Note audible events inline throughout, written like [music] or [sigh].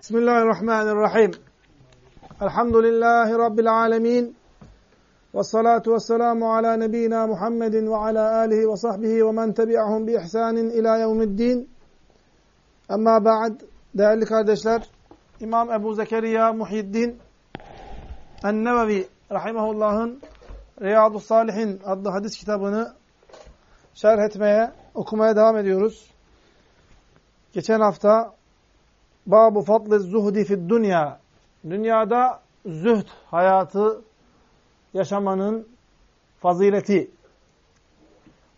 Bismillahirrahmanirrahim. Elhamdülillahi Rabbil alemin. Ve salatu ve selamu ala nebina Muhammedin ve ala alihi ve sahbihi ve men tebi'ahum bi ihsanin ila yevmiddin. Amma ba'd. Değerli kardeşler, İmam Ebu Zekeriya Muhyiddin En-Nevevi Rahimahullah'ın Riyadu Salihin adlı hadis kitabını şerh etmeye, okumaya devam ediyoruz. Geçen hafta Babu fadlı zuhdi fid dünya. Dünyada zühd hayatı yaşamanın fazileti.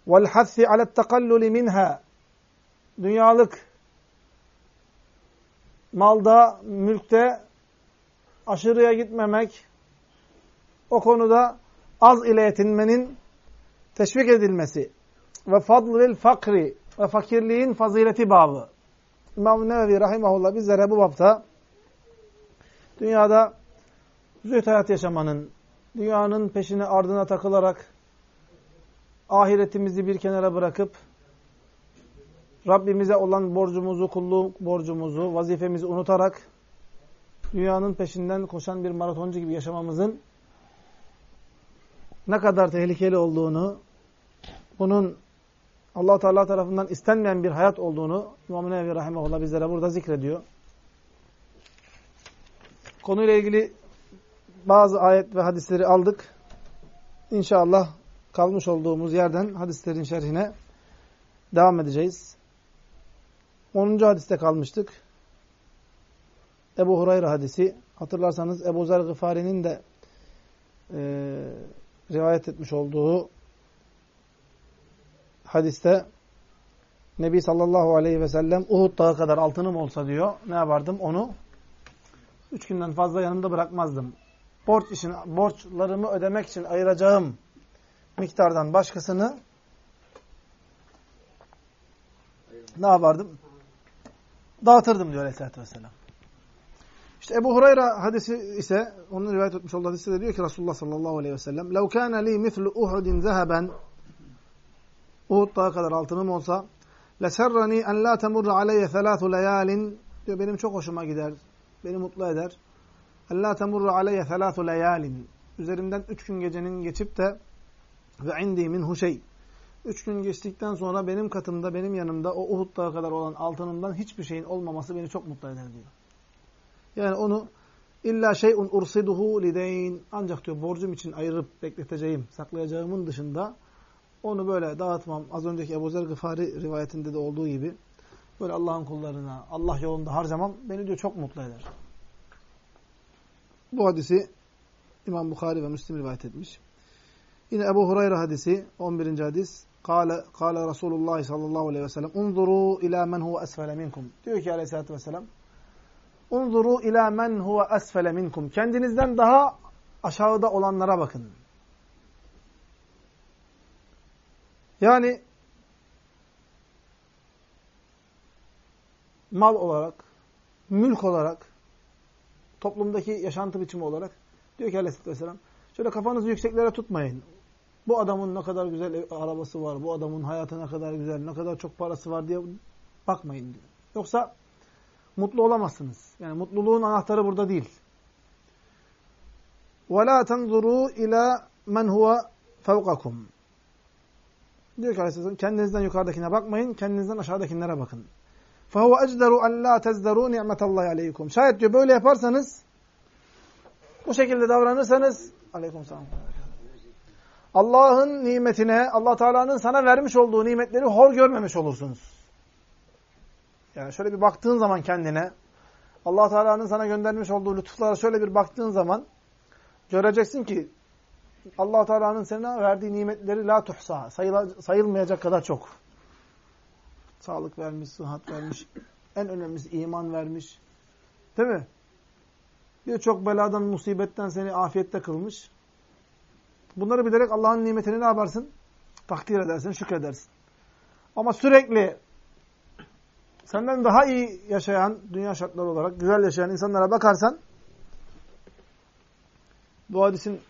Vel hassi alet tekalluli minha. Dünyalık malda, mülkte aşırıya gitmemek, o konuda az ile yetinmenin teşvik edilmesi ve fadlil fakri ve fakirliğin fazileti babı. İmam-ı Nevevi Rahimahullah bizlere bu bapta dünyada zühd hayat yaşamanın, dünyanın peşine ardına takılarak ahiretimizi bir kenara bırakıp Rabbimize olan borcumuzu, kulluk borcumuzu, vazifemizi unutarak dünyanın peşinden koşan bir maratoncu gibi yaşamamızın ne kadar tehlikeli olduğunu, bunun allah Teala tarafından istenmeyen bir hayat olduğunu İmam-ı Nevevi Rahimahullah bizlere burada zikrediyor. Konuyla ilgili bazı ayet ve hadisleri aldık. İnşallah kalmış olduğumuz yerden hadislerin şerhine devam edeceğiz. 10. hadiste kalmıştık. Ebu Hurayra hadisi. Hatırlarsanız Ebu Zer Gıfari'nin de e, rivayet etmiş olduğu hadiste Nebi sallallahu aleyhi ve sellem Uhud dağı kadar altınım olsa diyor. Ne yapardım? Onu üç günden fazla yanımda bırakmazdım. Borç için, borçlarımı ödemek için ayıracağım miktardan başkasını ne yapardım? Dağıtırdım diyor aleyhissalatü vesselam. İşte Ebu Hurayra hadisi ise, onun rivayet etmiş olduğu hadisi de diyor ki Resulullah sallallahu aleyhi ve sellem لَوْ كَانَ لِي مِثْلُ اُحُدٍ ذَهَبًا Uhud dağı kadar altınım olsa لَسَرَّنِي اَنْ لَا تَمُرَّ عَلَيَّ ثَلَاثُ لَيَالٍ diyor benim çok hoşuma gider. Beni mutlu eder. اَنْ لَا تَمُرَّ عَلَيَّ ثَلَاثُ لَيَالٍ Üzerimden üç gün gecenin geçip de ve indi minhu şey. Üç gün geçtikten sonra benim katımda, benim yanımda o Uhud dağı kadar olan altınımdan hiçbir şeyin olmaması beni çok mutlu eder diyor. Yani onu illa şeyun ursiduhu lideyn ancak diyor borcum için ayırıp bekleteceğim, saklayacağımın dışında onu böyle dağıtmam. Az önceki Ebu Zer Gıfari rivayetinde de olduğu gibi böyle Allah'ın kullarına, Allah yolunda harcamam beni diyor çok mutlu eder. Bu hadisi İmam Bukhari ve Müslim rivayet etmiş. Yine Ebu Hureyre hadisi 11. hadis. Kale, kale Resulullah sallallahu aleyhi ve sellem unzuru ila men huve esfele minkum. Diyor ki aleyhissalatü vesselam unzuru ila men huve esfele minkum. Kendinizden daha aşağıda olanlara bakın. Yani mal olarak, mülk olarak, toplumdaki yaşantı biçimi olarak diyor ki aleyhissalatü vesselam şöyle kafanızı yükseklere tutmayın. Bu adamın ne kadar güzel arabası var, bu adamın hayatı ne kadar güzel, ne kadar çok parası var diye bakmayın diyor. Yoksa mutlu olamazsınız. Yani mutluluğun anahtarı burada değil. وَلَا تَنْظُرُوا اِلَى مَنْ هُوَ فَوْقَكُمْ Diyor ki Aleyhisselam, kendinizden yukarıdakine bakmayın, kendinizden aşağıdakilere bakın. فَهُوَ اَجْدَرُ اَنْ لَا تَزْدَرُوا نِعْمَةَ اللّٰهِ عَلَيْكُمْ Şayet diyor böyle yaparsanız, bu şekilde davranırsanız, aleyküm selam. Allah'ın nimetine, Allah Teala'nın sana vermiş olduğu nimetleri hor görmemiş olursunuz. Yani şöyle bir baktığın zaman kendine, Allah Teala'nın sana göndermiş olduğu lütuflara şöyle bir baktığın zaman göreceksin ki Allah Teala'nın sana verdiği nimetleri la tuhsa, sayılmayacak kadar çok. Sağlık vermiş, sıhhat vermiş, en önemlisi iman vermiş. Değil mi? Birçok beladan, musibetten seni afiyette kılmış. Bunları bilerek Allah'ın nimetini ne yaparsın? Takdir edersin, şükredersin. Ama sürekli senden daha iyi yaşayan, dünya şartları olarak güzel yaşayan insanlara bakarsan bu hadisin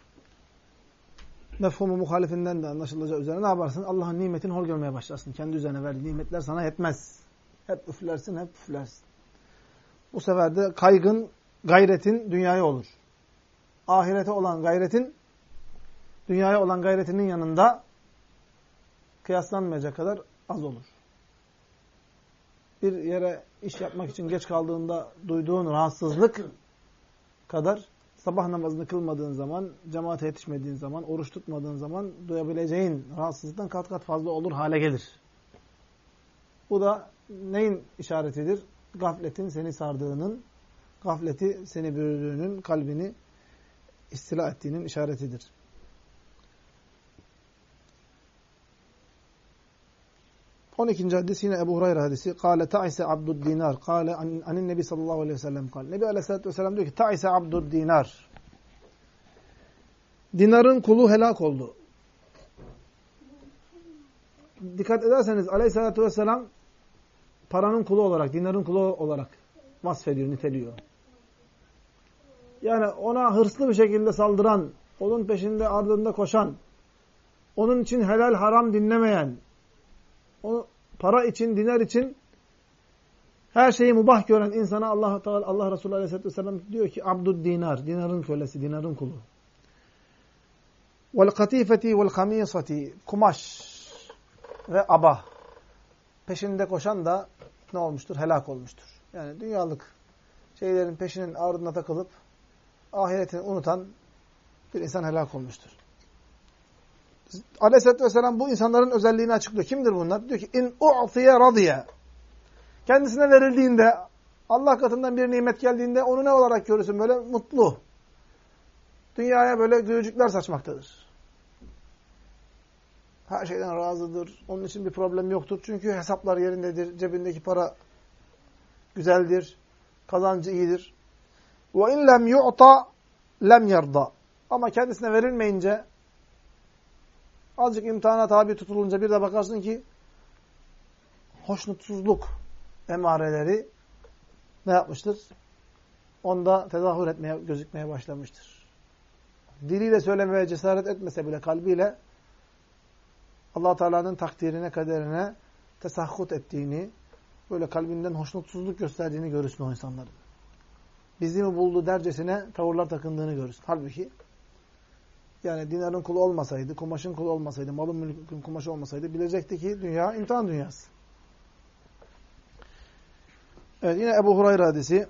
mefhumu muhalifinden de anlaşılacağı üzere ne yaparsın? Allah'ın nimetini hor görmeye başlarsın. Kendi üzerine verdiği nimetler sana yetmez. Hep üflersin, hep üflersin. bu sefer de kaygın, gayretin dünyaya olur. Ahirete olan gayretin, dünyaya olan gayretinin yanında kıyaslanmayacak kadar az olur. Bir yere iş yapmak için geç kaldığında duyduğun rahatsızlık kadar sabah namazını kılmadığın zaman, cemaate yetişmediğin zaman, oruç tutmadığın zaman duyabileceğin rahatsızlıktan kat kat fazla olur hale gelir. Bu da neyin işaretidir? Gafletin seni sardığının, gafleti seni bürüdüğünün, kalbini istila ettiğinin işaretidir. 12. hadis yine Ebu Hurayra hadisi. Kale ta'ise abdud dinar. Kale anin nebi sallallahu aleyhi ve sellem kal. Nebi aleyhissalatü vesselam diyor ki ta'ise abdud dinar. Dinarın kulu helak oldu. Dikkat ederseniz aleyhissalatü vesselam paranın kulu olarak, dinarın kulu olarak vasfediyor, niteliyor. Yani ona hırslı bir şekilde saldıran, onun peşinde ardında koşan, onun için helal haram dinlemeyen, o para için, dinar için her şeyi mubah gören insana Allah Teala Allah Resulü Aleyhisselatü Vesselam diyor ki abdud dinar, dinarın kölesi, dinarın kulu. Vel katifeti vel kamisati kumaş ve aba peşinde koşan da ne olmuştur? Helak olmuştur. Yani dünyalık şeylerin peşinin ardına takılıp ahiretini unutan bir insan helak olmuştur. Aleyhisselatü Vesselam bu insanların özelliğini açıklıyor. Kimdir bunlar? Diyor ki in u'tiye radiye. Kendisine verildiğinde Allah katından bir nimet geldiğinde onu ne olarak görürsün? Böyle mutlu. Dünyaya böyle gülücükler saçmaktadır. Her şeyden razıdır. Onun için bir problem yoktur. Çünkü hesaplar yerindedir. Cebindeki para güzeldir. Kazancı iyidir. Ve in lem yu'ta lem yerda. Ama kendisine verilmeyince Azıcık imtihana tabi tutulunca bir de bakarsın ki hoşnutsuzluk emareleri ne yapmıştır? Onda tezahür etmeye, gözükmeye başlamıştır. Diliyle söylemeye cesaret etmese bile kalbiyle allah Teala'nın takdirine, kaderine tesahhut ettiğini, böyle kalbinden hoşnutsuzluk gösterdiğini görürsün o insanların. Bizi mi buldu dercesine tavırlar takındığını görürsün. Halbuki yani dinarın kulu olmasaydı, kumaşın kulu olmasaydı, malın mülkün kumaşı olmasaydı bilecekti ki dünya imtihan dünyası. Evet yine Ebu Hurayra hadisi.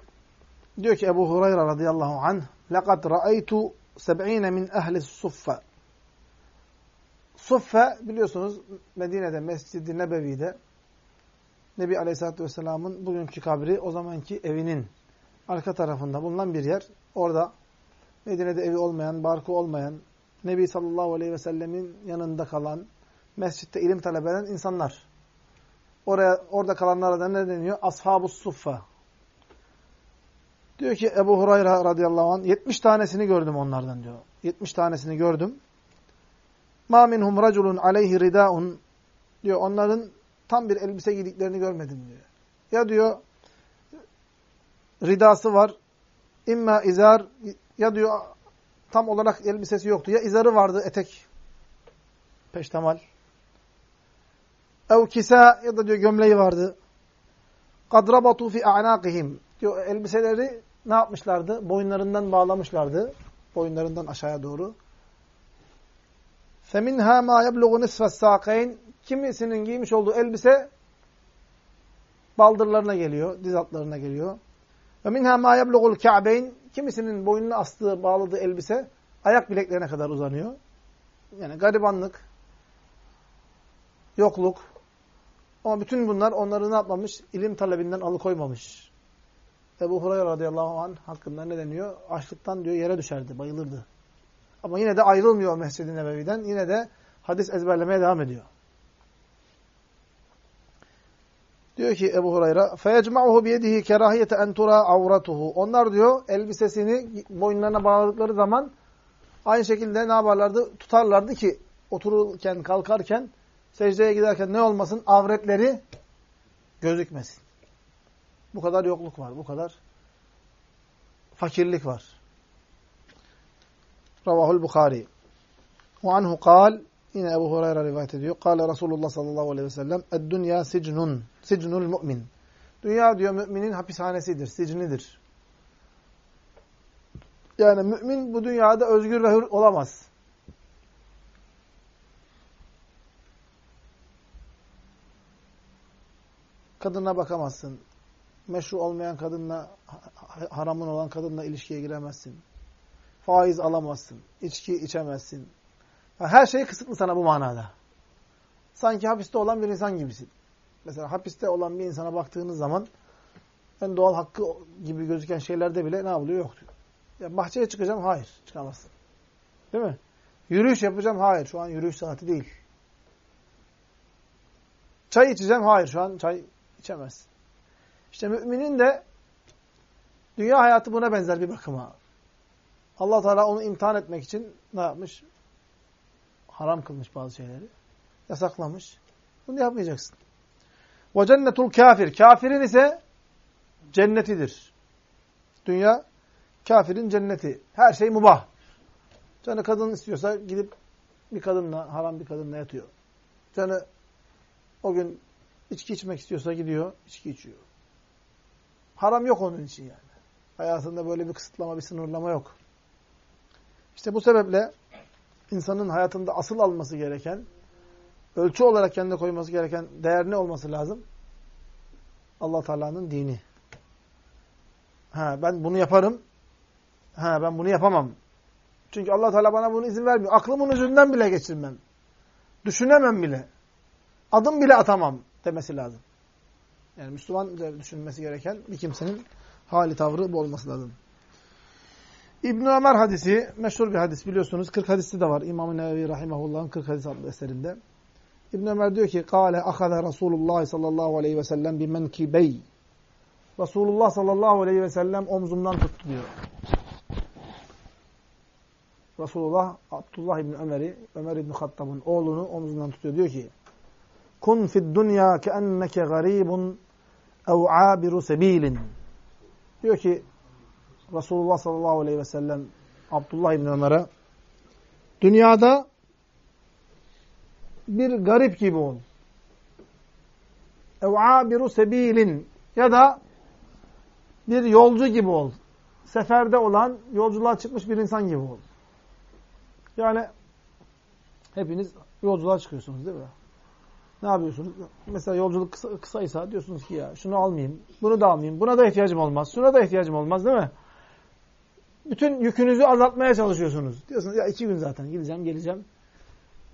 Diyor ki Ebu Hurayra radıyallahu anh لَقَدْ رَأَيْتُ سَبْعِينَ min ehli suffe. Suffe biliyorsunuz Medine'de, Mescid-i Nebevi'de Nebi Aleyhisselatü Vesselam'ın bugünkü kabri o zamanki evinin arka tarafında bulunan bir yer. Orada Medine'de evi olmayan, barkı olmayan, Nebi sallallahu aleyhi ve sellemin yanında kalan, mescitte ilim talep eden insanlar. Oraya orada kalanlara da ne deniyor? Ashab-ı Suffa. Diyor ki Ebu Hurayra radıyallahu anh 70 tanesini gördüm onlardan diyor. 70 tanesini gördüm. Ma minhum raculun aleyhi ridaun diyor onların tam bir elbise giydiklerini görmedim diyor. Ya diyor ridası var. İmma izar ya diyor tam olarak elbisesi yoktu. Ya izarı vardı, etek, peştemal. Ev kisa ya da diyor gömleği vardı. Kadrabatu fi a'naqihim. Diyor elbiseleri ne yapmışlardı? Boyunlarından bağlamışlardı. Boyunlarından aşağıya doğru. فَمِنْهَا مَا يَبْلُغُ نِصْفَ السَّاقَيْنِ Kimisinin giymiş olduğu elbise baldırlarına geliyor, diz altlarına geliyor. وَمِنْهَا مَا يَبْلُغُ الْكَعْبَيْنِ Kimisinin boynuna astığı, bağladığı elbise ayak bileklerine kadar uzanıyor. Yani garibanlık, yokluk. Ama bütün bunlar onları ne yapmamış? İlim talebinden alıkoymamış. Ebu Hurayra radıyallahu anh hakkında ne deniyor? Açlıktan diyor yere düşerdi, bayılırdı. Ama yine de ayrılmıyor Mescid-i Nebevi'den. Yine de hadis ezberlemeye devam ediyor. Diyor ki Ebu Hurayra فَيَجْمَعُهُ بِيَدِهِ كَرَاهِيَةَ اَنْ تُرَى عَوْرَتُهُ Onlar diyor elbisesini boynlarına bağladıkları zaman aynı şekilde ne yaparlardı? Tutarlardı ki otururken, kalkarken, secdeye giderken ne olmasın? Avretleri gözükmesin. Bu kadar yokluk var, bu kadar fakirlik var. Ravahul Bukhari. Ve anhu kal Yine Ebu Hurayra rivayet ediyor. Kale Resulullah sallallahu aleyhi ve sellem Ed-dünya sicnun. Sicnul mu'min. Dünya diyor müminin hapishanesidir, sicnidir. Yani mümin bu dünyada özgür ve hür olamaz. Kadına bakamazsın. Meşru olmayan kadınla, haramın olan kadınla ilişkiye giremezsin. Faiz alamazsın. içki içemezsin. Her şey kısıtlı sana bu manada. Sanki hapiste olan bir insan gibisin. Mesela hapiste olan bir insana baktığınız zaman en doğal hakkı gibi gözüken şeylerde bile ne yapılıyor? Yok diyor. Ya bahçeye çıkacağım. Hayır. Çıkamazsın. Değil mi? Yürüyüş yapacağım. Hayır. Şu an yürüyüş saati değil. Çay içeceğim. Hayır. Şu an çay içemezsin. İşte müminin de dünya hayatı buna benzer bir bakıma. allah Teala onu imtihan etmek için ne yapmış? Haram kılmış bazı şeyleri. Yasaklamış. Bunu yapmayacaksın. Ve cennetul kafir. Kafirin ise cennetidir. Dünya kafirin cenneti. Her şey mubah. Canı kadın istiyorsa gidip bir kadınla, haram bir kadınla yatıyor. Canı o gün içki içmek istiyorsa gidiyor, içki içiyor. Haram yok onun için yani. Hayatında böyle bir kısıtlama, bir sınırlama yok. İşte bu sebeple insanın hayatında asıl alması gereken, ölçü olarak kendine koyması gereken değer ne olması lazım? allah Teala'nın dini. Ha, ben bunu yaparım. Ha, ben bunu yapamam. Çünkü allah Teala bana bunu izin vermiyor. Aklımın ucundan bile geçirmem. Düşünemem bile. Adım bile atamam demesi lazım. Yani Müslüman düşünmesi gereken bir kimsenin hali tavrı bu olması lazım. İbn Ömer hadisi meşhur bir hadis biliyorsunuz. 40 hadisi de var. İmam-ı Nevevi rahimehullah'ın 40 hadis adlı eserinde. İbn Ömer diyor ki: "Kâle ahaza Rasulullah sallallahu aleyhi ve sellem bi menkibey." Resulullah sallallahu aleyhi ve sellem omzumdan tuttu diyor. Resulullah Abdullah İbni Ömer'i, Ömer İbni Hattab'ın oğlunu omzundan tutuyor. Diyor ki, Kun fid dunya keenneke garibun ev sebilin. Diyor ki Resulullah sallallahu aleyhi ve sellem Abdullah İbni Ömer'e dünyada bir garip gibi ol. Ev abiru sebilin ya da bir yolcu gibi ol. Seferde olan, yolculuğa çıkmış bir insan gibi ol. Yani hepiniz yolculuğa çıkıyorsunuz değil mi? Ne yapıyorsunuz? Mesela yolculuk kısa, kısaysa diyorsunuz ki ya şunu almayayım, bunu da almayayım, buna da ihtiyacım olmaz, şuna da ihtiyacım olmaz değil mi? Bütün yükünüzü azaltmaya çalışıyorsunuz. Diyorsunuz ya iki gün zaten gideceğim, geleceğim.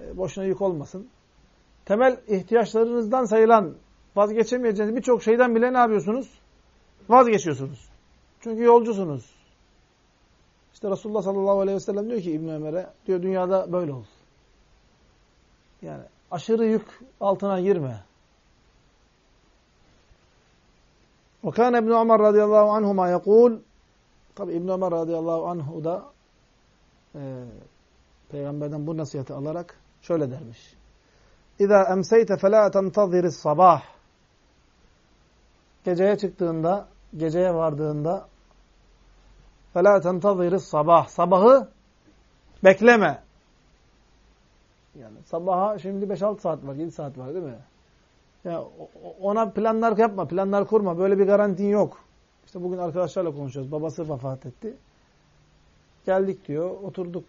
E, boşuna yük olmasın. Temel ihtiyaçlarınızdan sayılan vazgeçemeyeceğiniz birçok şeyden bile ne yapıyorsunuz? Vazgeçiyorsunuz. Çünkü yolcusunuz. İşte Resulullah sallallahu aleyhi ve sellem diyor ki İbn Ömer'e diyor dünyada böyle ol. Yani aşırı yük altına girme. Ve kâne İbn Ömer radıyallahu anhuma yekul Tabi İbn Ömer radıyallahu anhu da e, peygamberden bu nasihati alarak şöyle dermiş. İza emseyte fela temtaziris sabah. Geceye çıktığında, geceye vardığında fela temtaziris sabah. Sabahı bekleme. Yani sabaha şimdi 5-6 saat var, 7 saat var değil mi? Ya ona planlar yapma, planlar kurma. Böyle bir garantin yok. İşte bugün arkadaşlarla konuşuyoruz. Babası vefat etti. Geldik diyor, oturduk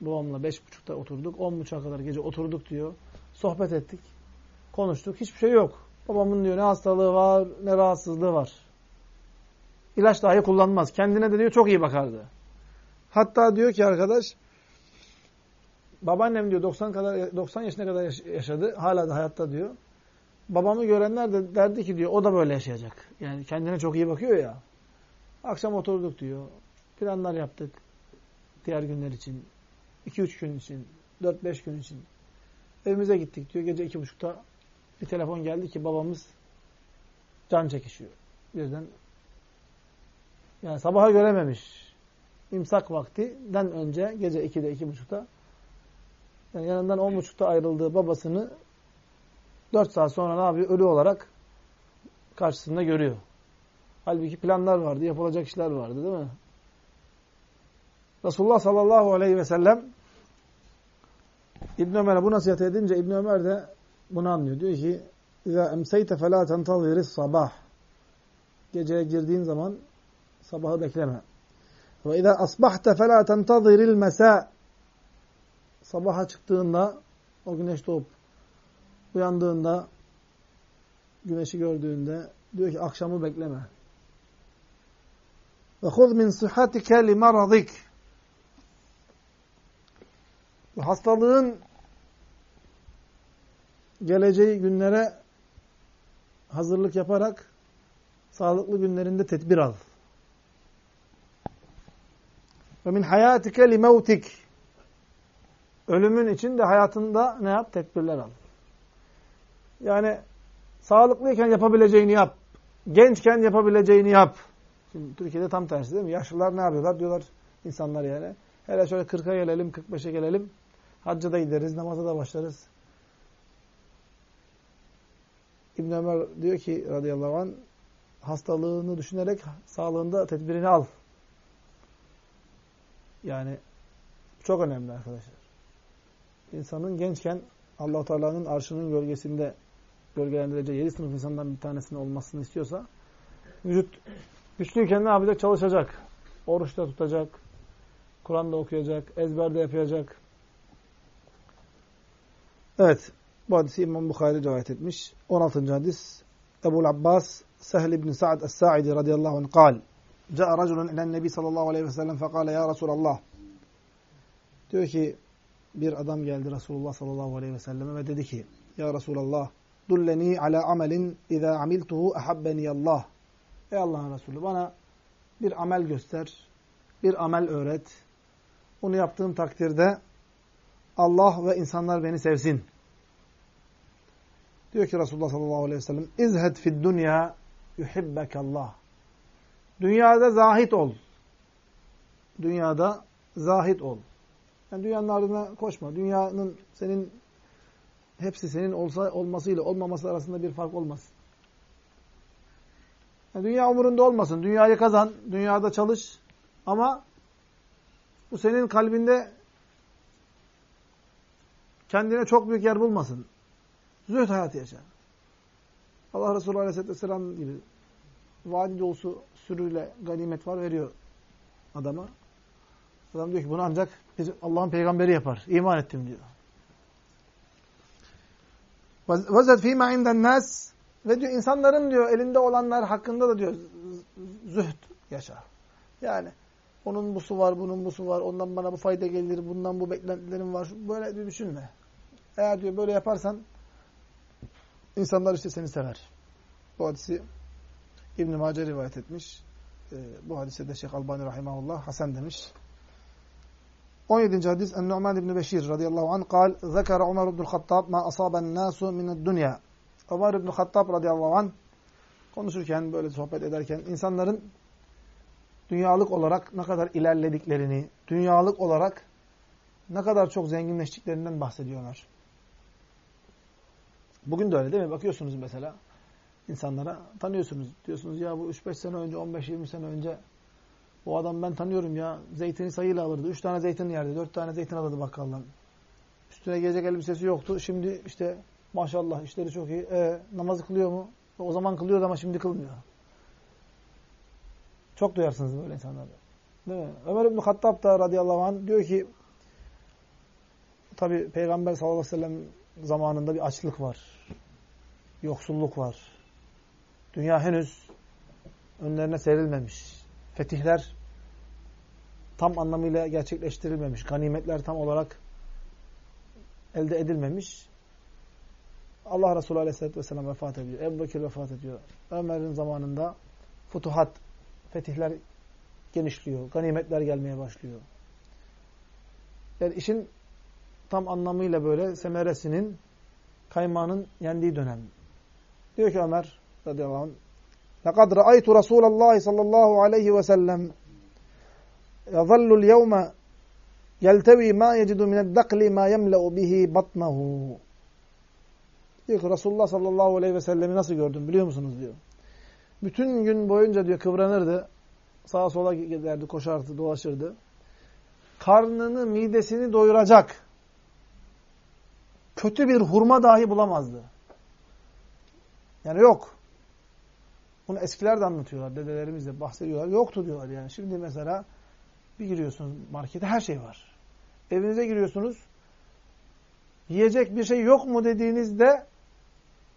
babamla beş buçukta oturduk. On buçuğa kadar gece oturduk diyor. Sohbet ettik. Konuştuk. Hiçbir şey yok. Babamın diyor ne hastalığı var, ne rahatsızlığı var. İlaç dahi kullanmaz. Kendine de diyor çok iyi bakardı. Hatta diyor ki arkadaş babaannem diyor 90 kadar 90 yaşına kadar yaşadı. Hala da hayatta diyor. Babamı görenler de derdi ki diyor o da böyle yaşayacak. Yani kendine çok iyi bakıyor ya. Akşam oturduk diyor. Planlar yaptık. Diğer günler için. 2-3 gün için. 4-5 gün için. Evimize gittik diyor. Gece 2.30'da bir telefon geldi ki babamız can çekişiyor. Birden yani sabaha görememiş. İmsak vaktinden önce gece 2'de 2.30'da yani yanından 10.30'da ayrıldığı babasını 4 saat sonra ne yapıyor? Ölü olarak karşısında görüyor. Halbuki planlar vardı, yapılacak işler vardı değil mi? Resulullah sallallahu aleyhi ve sellem İbn Ömer'e bu nasihat edince İbn Ömer de bunu anlıyor. Diyor ki: "İza emseyte fela tentaziri's sabah." geceye girdiğin zaman sabahı bekleme. Ve izâ asbahte felâ tentaziril mesâ. Sabaha çıktığında, o güneş doğup uyandığında, güneşi gördüğünde diyor ki akşamı bekleme. Ve huz min sıhhatike li maradik. Hastalığın geleceği günlere hazırlık yaparak sağlıklı günlerinde tedbir al. Ve min hayatike li mevtik. Ölümün için de hayatında ne yap? Tedbirler al. Yani sağlıklıyken yapabileceğini yap. Gençken yapabileceğini yap. Şimdi Türkiye'de tam tersi değil mi? Yaşlılar ne yapıyorlar? Diyorlar insanlar yani. Hele şöyle 40'a gelelim, 45'e gelelim. Hacca da gideriz, namaza da başlarız. İbn Ömer diyor ki radıyallahu anh hastalığını düşünerek sağlığında tedbirini al. Yani çok önemli arkadaşlar. İnsanın gençken Allah Teala'nın arşının gölgesinde gölgelendireceği yedi sınıf insandan bir tanesinin olmasını istiyorsa vücut güçlüyken ne yapacak? Çalışacak. Oruçta tutacak. Kur'an'da okuyacak. Ezberde yapacak. Evet. Bu hadisi İmam Bukhari rivayet etmiş. 16. hadis Ebu'l Abbas Sehl ibn Sa'd es-Sa'idi radıyallahu anh kal Ca'a raculun ilen nebi sallallahu aleyhi ve sellem fekale ya Resulallah Diyor ki bir adam geldi Resulullah sallallahu aleyhi ve selleme ve dedi ki Ya Resulallah dulleni ala amelin iza amiltuhu ahabbeni Allah Ey Allah'ın Resulü bana bir amel göster, bir amel öğret. Onu yaptığım takdirde Allah ve insanlar beni sevsin. Diyor ki Resulullah sallallahu aleyhi ve sellem İzhed fid dünya yuhibbekallah. Dünyada zahit ol. Dünyada zahit ol. Yani dünyanın ardına koşma. Dünyanın senin hepsi senin olsa olmasıyla olmaması arasında bir fark olmaz. Yani dünya umurunda olmasın. Dünyayı kazan, dünyada çalış ama bu senin kalbinde kendine çok büyük yer bulmasın. Zühd hayatı yaşa. Allah Resulü Aleyhisselatü Vesselam gibi vadi dolusu sürüyle ganimet var veriyor adama. Adam diyor ki bunu ancak Allah'ın peygamberi yapar. İman ettim diyor. Vezet fîmâ inden nas ve diyor insanların diyor elinde olanlar hakkında da diyor zühd yaşa. Yani onun bu su var, bunun bu su var, ondan bana bu fayda gelir, bundan bu beklentilerim var. Böyle bir düşünme. Eğer diyor böyle yaparsan insanlar işte seni sever. Bu hadisi İbn-i rivayet etmiş. Ee, bu hadise de Şeyh Albani Rahimahullah Hasan demiş. 17. hadis En-Nu'man İbn Beşir radıyallahu anh kal Zekara Ömer İbn Hattab ma asaben nasu mined dünya. Ömer İbn Hattab radıyallahu anh konuşurken böyle sohbet ederken insanların dünyalık olarak ne kadar ilerlediklerini, dünyalık olarak ne kadar çok zenginleştiklerinden bahsediyorlar. Bugün de öyle değil mi? Bakıyorsunuz mesela insanlara tanıyorsunuz. Diyorsunuz ya bu 3-5 sene önce, 15-20 sene önce bu adam ben tanıyorum ya. Zeytini sayıyla alırdı. 3 tane zeytin yerdi. 4 tane zeytin alırdı bakkaldan. Üstüne gelecek elbisesi yoktu. Şimdi işte maşallah işleri çok iyi. E, namazı kılıyor mu? O zaman kılıyordu ama şimdi kılmıyor. Çok duyarsınız böyle insanlarda. Değil mi? Ömer İbn Hattab da radıyallahu anh diyor ki tabi Peygamber sallallahu aleyhi ve sellem zamanında bir açlık var. Yoksulluk var. Dünya henüz önlerine serilmemiş. Fetihler tam anlamıyla gerçekleştirilmemiş. Ganimetler tam olarak elde edilmemiş. Allah Resulü Aleyhisselatü Vesselam vefat ediyor. Ebu Bekir vefat ediyor. Ömer'in zamanında futuhat, fetihler genişliyor. Ganimetler gelmeye başlıyor. Yani işin tam anlamıyla böyle semeresinin kaymağının yendiği dönem. Diyor ki Ömer radıyallahu anh لَقَدْ رَأَيْتُ رَسُولَ اللّٰهِ صَلَّى اللّٰهُ عَلَيْهِ وَسَلَّمْ يَظَلُّ الْيَوْمَ يَلْتَوِي مَا يَجِدُ مِنَ الدَّقْلِ مَا يَمْلَأُ بِهِ بَطْنَهُ Diyor ki Resulullah sallallahu aleyhi ve sellemi nasıl gördüm biliyor musunuz diyor. Bütün gün boyunca diyor kıvranırdı. Sağa sola giderdi, koşardı, dolaşırdı. Karnını, midesini doyuracak. Kötü bir hurma dahi bulamazdı. Yani yok. Bunu eskiler de anlatıyorlar. Dedelerimiz de bahsediyorlar. Yoktu diyorlar yani. Şimdi mesela bir giriyorsunuz markete her şey var. Evinize giriyorsunuz. Yiyecek bir şey yok mu dediğinizde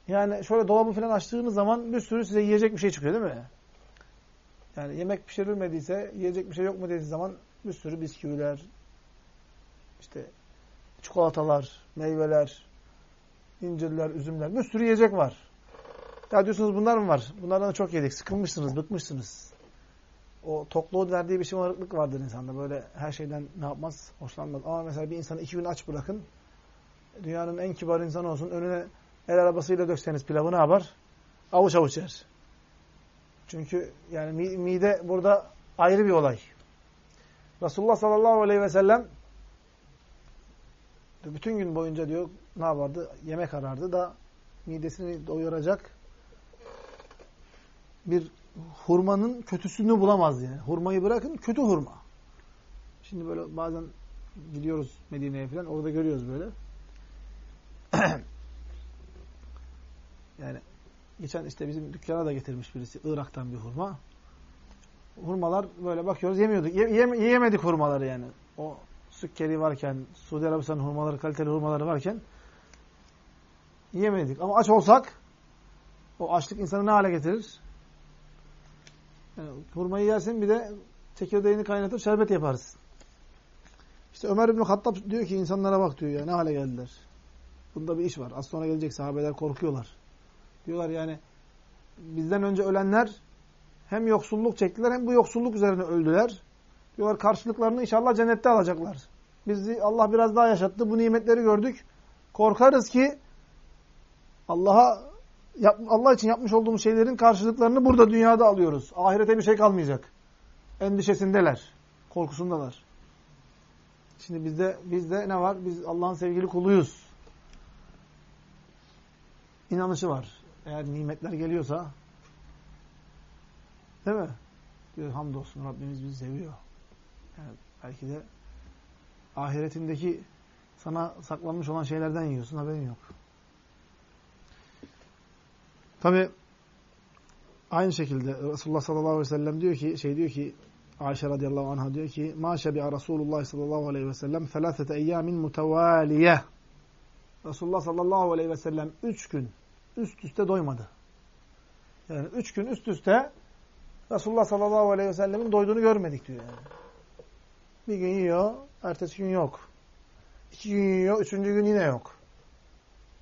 yani şöyle dolabı falan açtığınız zaman bir sürü size yiyecek bir şey çıkıyor değil mi? Yani yemek pişirilmediyse, yiyecek bir şey yok mu dediğiniz zaman bir sürü bisküviler, işte çikolatalar, meyveler, incirler, üzümler, bir sürü yiyecek var. Ya diyorsunuz bunlar mı var? Bunlardan da çok yedik. Sıkılmışsınız, bıkmışsınız. O tokluğun verdiği bir şımarıklık vardır insanda. Böyle her şeyden ne yapmaz? Hoşlanmaz. Ama mesela bir insanı iki gün aç bırakın. Dünyanın en kibar insanı olsun. Önüne el arabasıyla dökseniz pilavı ne yapar? Avuç avuç yer. Çünkü yani mide burada ayrı bir olay. Resulullah sallallahu aleyhi ve sellem bütün gün boyunca diyor ne yapardı? Yemek arardı da midesini doyuracak bir hurmanın kötüsünü bulamaz yani. Hurmayı bırakın kötü hurma. Şimdi böyle bazen gidiyoruz Medine'ye falan orada görüyoruz böyle. [clears throat] yani geçen işte bizim dükkana da getirmiş birisi Irak'tan bir hurma. Hurmalar böyle bakıyoruz yemiyorduk. Ye, yiyemedik hurmaları yani. O sükkeri varken, Suudi Arabistan hurmaları, kaliteli hurmaları varken yiyemedik. Ama aç olsak o açlık insanı ne hale getirir? Yani hurmayı yersin bir de çekirdeğini kaynatıp şerbet yaparsın. İşte Ömer İbni Hattab diyor ki insanlara bak diyor ya ne hale geldiler. Bunda bir iş var. Az sonra gelecek sahabeler korkuyorlar. Diyorlar yani bizden önce ölenler hem yoksulluk çektiler hem bu yoksulluk üzerine öldüler. Diyorlar karşılıklarını inşallah cennette alacaklar. Bizi Allah biraz daha yaşattı. Bu nimetleri gördük. Korkarız ki Allah'a Allah için yapmış olduğumuz şeylerin karşılıklarını burada dünyada alıyoruz. Ahirete bir şey kalmayacak. Endişesindeler. Korkusundalar. Şimdi bizde bizde ne var? Biz Allah'ın sevgili kuluyuz. İnanışı var. Eğer nimetler geliyorsa değil mi? Diyor hamdolsun Rabbimiz bizi seviyor. Yani belki de ahiretindeki sana saklanmış olan şeylerden yiyorsun haberin yok. Tabi aynı şekilde Resulullah sallallahu aleyhi ve sellem diyor ki şey diyor ki Ayşe radıyallahu anh'a diyor ki ma şebi'a Resulullah sallallahu aleyhi ve sellem felâfete eyyamin mutevâliye Resulullah sallallahu aleyhi ve sellem üç gün üst üste doymadı. Yani üç gün üst üste Resulullah sallallahu aleyhi ve sellemin doyduğunu görmedik diyor yani. Bir gün yiyor, ertesi gün yok. İki gün yiyor, üçüncü gün yine yok.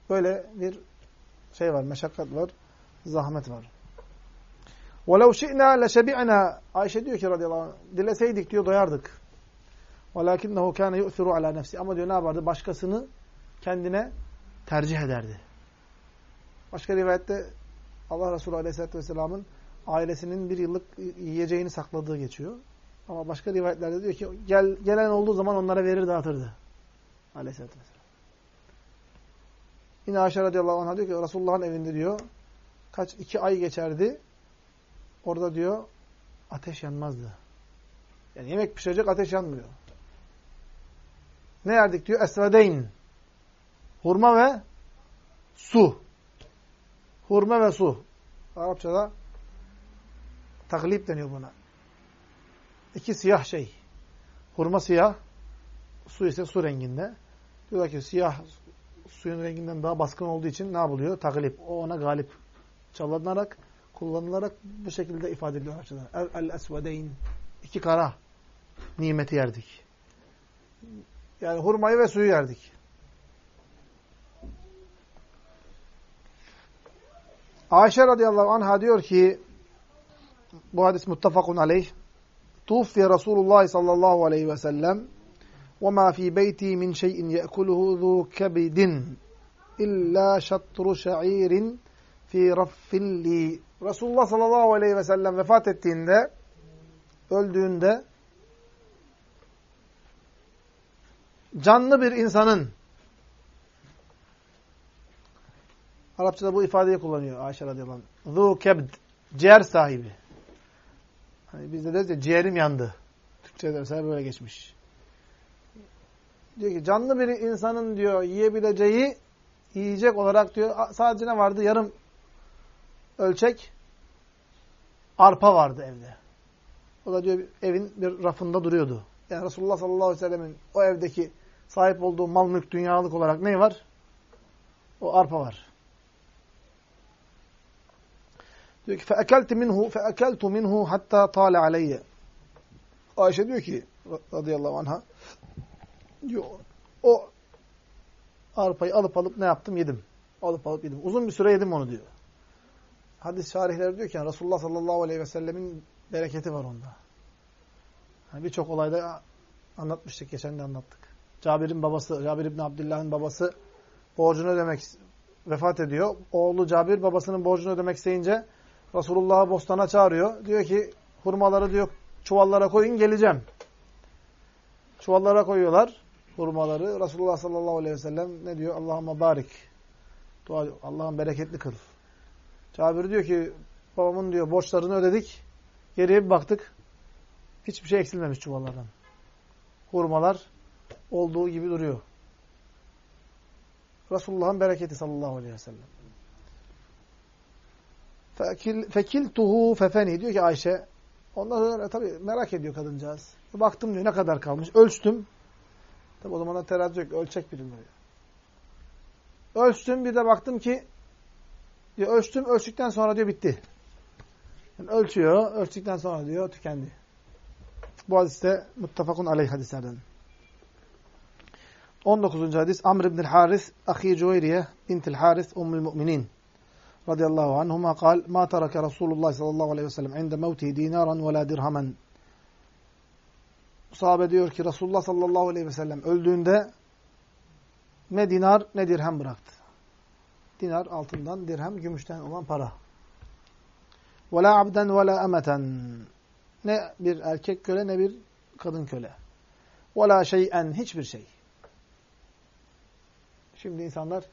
Böyle bir şey var, meşakkat var zahmet var. وَلَوْ شِئْنَا لَشَبِعْنَا Ayşe diyor ki radıyallahu anh, dileseydik diyor doyardık. وَلَاكِنَّهُ كَانَ يُؤْثِرُ عَلَى نَفْسِ Ama diyor ne yapardı? Başkasını kendine tercih ederdi. Başka rivayette Allah Resulü Aleyhisselatü Vesselam'ın ailesinin bir yıllık yiyeceğini sakladığı geçiyor. Ama başka rivayetlerde diyor ki gel, gelen olduğu zaman onlara verir dağıtırdı. Aleyhisselatü Vesselam. Yine Ayşe radıyallahu anh'a diyor ki Resulullah'ın evinde diyor kaç iki ay geçerdi. Orada diyor ateş yanmazdı. Yani yemek pişirecek ateş yanmıyor. Ne yerdik diyor? Esvedeyn. Hurma ve su. Hurma ve su. Arapçada taklip deniyor buna. İki siyah şey. Hurma siyah, su ise su renginde. Diyorlar ki siyah suyun renginden daha baskın olduğu için ne yapılıyor? Taklip. O ona galip çalınarak, kullanılarak bu şekilde ifade ediliyor Arapçada. El-esvedeyn. İki kara nimeti yerdik. Yani hurmayı ve suyu yerdik. Ayşe radıyallahu anha diyor ki bu hadis muttafakun aleyh Tuffi Resulullah sallallahu aleyhi ve sellem وَمَا فِي بَيْتِي مِنْ شَيْءٍ يَأْكُلُهُ ذُو كَبِدٍ إِلَّا شَطْرُ شَعِيرٍ fi raffilli. Resulullah sallallahu aleyhi ve sellem vefat ettiğinde, öldüğünde canlı bir insanın Arapçada bu ifadeyi kullanıyor Ayşe radıyallahu anh. Zu kebd. Ciğer sahibi. Hani bizde deriz ya ciğerim yandı. Türkçe'de mesela böyle geçmiş. Diyor ki canlı bir insanın diyor yiyebileceği yiyecek olarak diyor sadece ne vardı? Yarım ölçek arpa vardı evde. O da diyor evin bir rafında duruyordu. Yani Resulullah sallallahu aleyhi ve sellemin o evdeki sahip olduğu mal mülk dünyalık olarak ne var? O arpa var. Diyor ki feekeltu minhu feekeltu minhu hatta tale aleyye. Ayşe diyor ki radıyallahu anha diyor o arpayı alıp alıp ne yaptım? Yedim. Alıp alıp yedim. Uzun bir süre yedim onu diyor. Hadis şarihleri diyor ki yani Resulullah sallallahu aleyhi ve sellemin bereketi var onda. Yani Birçok olayda anlatmıştık. Geçen de anlattık. Cabir'in babası, Cabir İbni Abdullah'ın babası borcunu ödemek vefat ediyor. Oğlu Cabir babasının borcunu ödemek isteyince Resulullah'ı bostana çağırıyor. Diyor ki hurmaları diyor çuvallara koyun geleceğim. Çuvallara koyuyorlar hurmaları. Resulullah sallallahu aleyhi ve sellem ne diyor? Allah'ıma barik. Allah'ım bereketli kıl. Cabir diyor ki babamın diyor borçlarını ödedik. Geriye bir baktık. Hiçbir şey eksilmemiş çuvallardan. Hurmalar olduğu gibi duruyor. Resulullah'ın bereketi sallallahu aleyhi ve sellem. Fekiltuhu fefeni diyor ki Ayşe. Ondan sonra tabii merak ediyor kadıncağız. Baktım diyor ne kadar kalmış. Ölçtüm. Tabii o zaman da terazi yok. Ölçek birimleri. Ölçtüm bir de baktım ki diyor ölçtüm ölçtükten sonra diyor bitti. Yani ölçüyor. Ölçtükten sonra diyor tükendi. Bu hadiste muttafakun aleyh hadislerden. 19. hadis Amr ibn Haris ahi Cüveyriye bintil Haris ummul müminin radıyallahu anhuma kal ma terake Resulullah sallallahu aleyhi ve sellem inde mevtihi dinaran ve la dirhamen sahabe diyor ki Resulullah sallallahu aleyhi ve sellem öldüğünde ne dinar ne dirhem bıraktı. Dinar altından, dirhem gümüşten olan para. Ve la abden ve la. Ne bir erkek köle ne bir kadın köle. Ve la şeyen hiçbir şey. Şimdi insanlar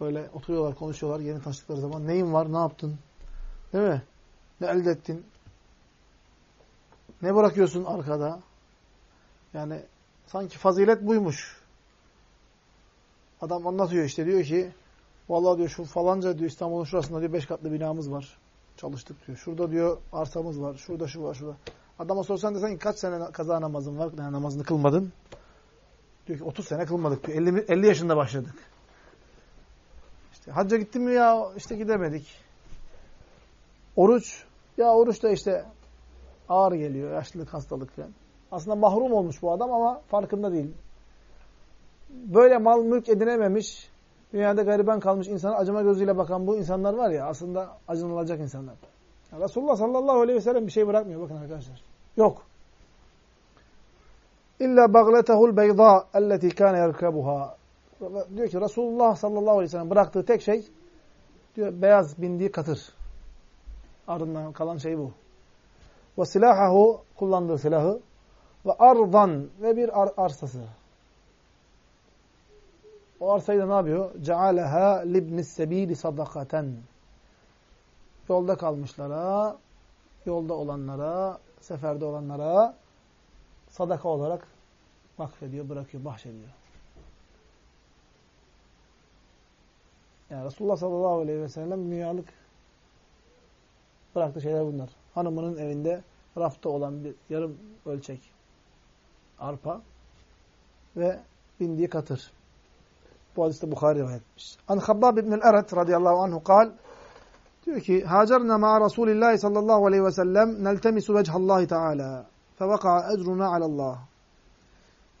böyle oturuyorlar, konuşuyorlar yeni tanıştıkları zaman. Neyin var, ne yaptın? Değil mi? Ne elde ettin? Ne bırakıyorsun arkada? Yani sanki fazilet buymuş. Adam anlatıyor işte diyor ki vallahi diyor şu falanca diyor İstanbul'un şurasında diyor beş katlı binamız var. Çalıştık diyor. Şurada diyor arsamız var. Şurada şu var şurada. Adama sorsan desen ki kaç sene kaza namazın var? Yani namazını kılmadın. Diyor ki 30 sene kılmadık diyor. 50, 50 yaşında başladık. İşte hacca gittin mi ya? İşte gidemedik. Oruç. Ya oruç da işte ağır geliyor. Yaşlılık, hastalık falan. Aslında mahrum olmuş bu adam ama farkında değil. Böyle mal mülk edinememiş, dünyada gariban kalmış insana acıma gözüyle bakan bu insanlar var ya aslında acınılacak insanlar. Yani Resulullah sallallahu aleyhi ve sellem bir şey bırakmıyor bakın arkadaşlar. Yok. İlla bagletehul beyda elleti kâne yerkebuha. Diyor ki Resulullah sallallahu aleyhi ve sellem bıraktığı tek şey diyor beyaz bindiği katır. Ardından kalan şey bu. Ve silahahu kullandığı silahı ve ardan ve bir ar arsası. O arsayı da ne yapıyor? Cealeha libnis sebili sadakaten. Yolda kalmışlara, yolda olanlara, seferde olanlara sadaka olarak vakfediyor, bırakıyor, bahşediyor. Yani Resulullah sallallahu aleyhi ve sellem dünyalık bıraktığı şeyler bunlar. Hanımının evinde rafta olan bir yarım ölçek arpa ve bindiği katır. Bu hadiste Bukhari rivayet etmiş. An Habbab ibn el-Eret radıyallahu anhu kal diyor ki Hacerna ma Resulillah sallallahu aleyhi ve sellem neltemisu vechallahi teala fevaka'a ecruna alallah.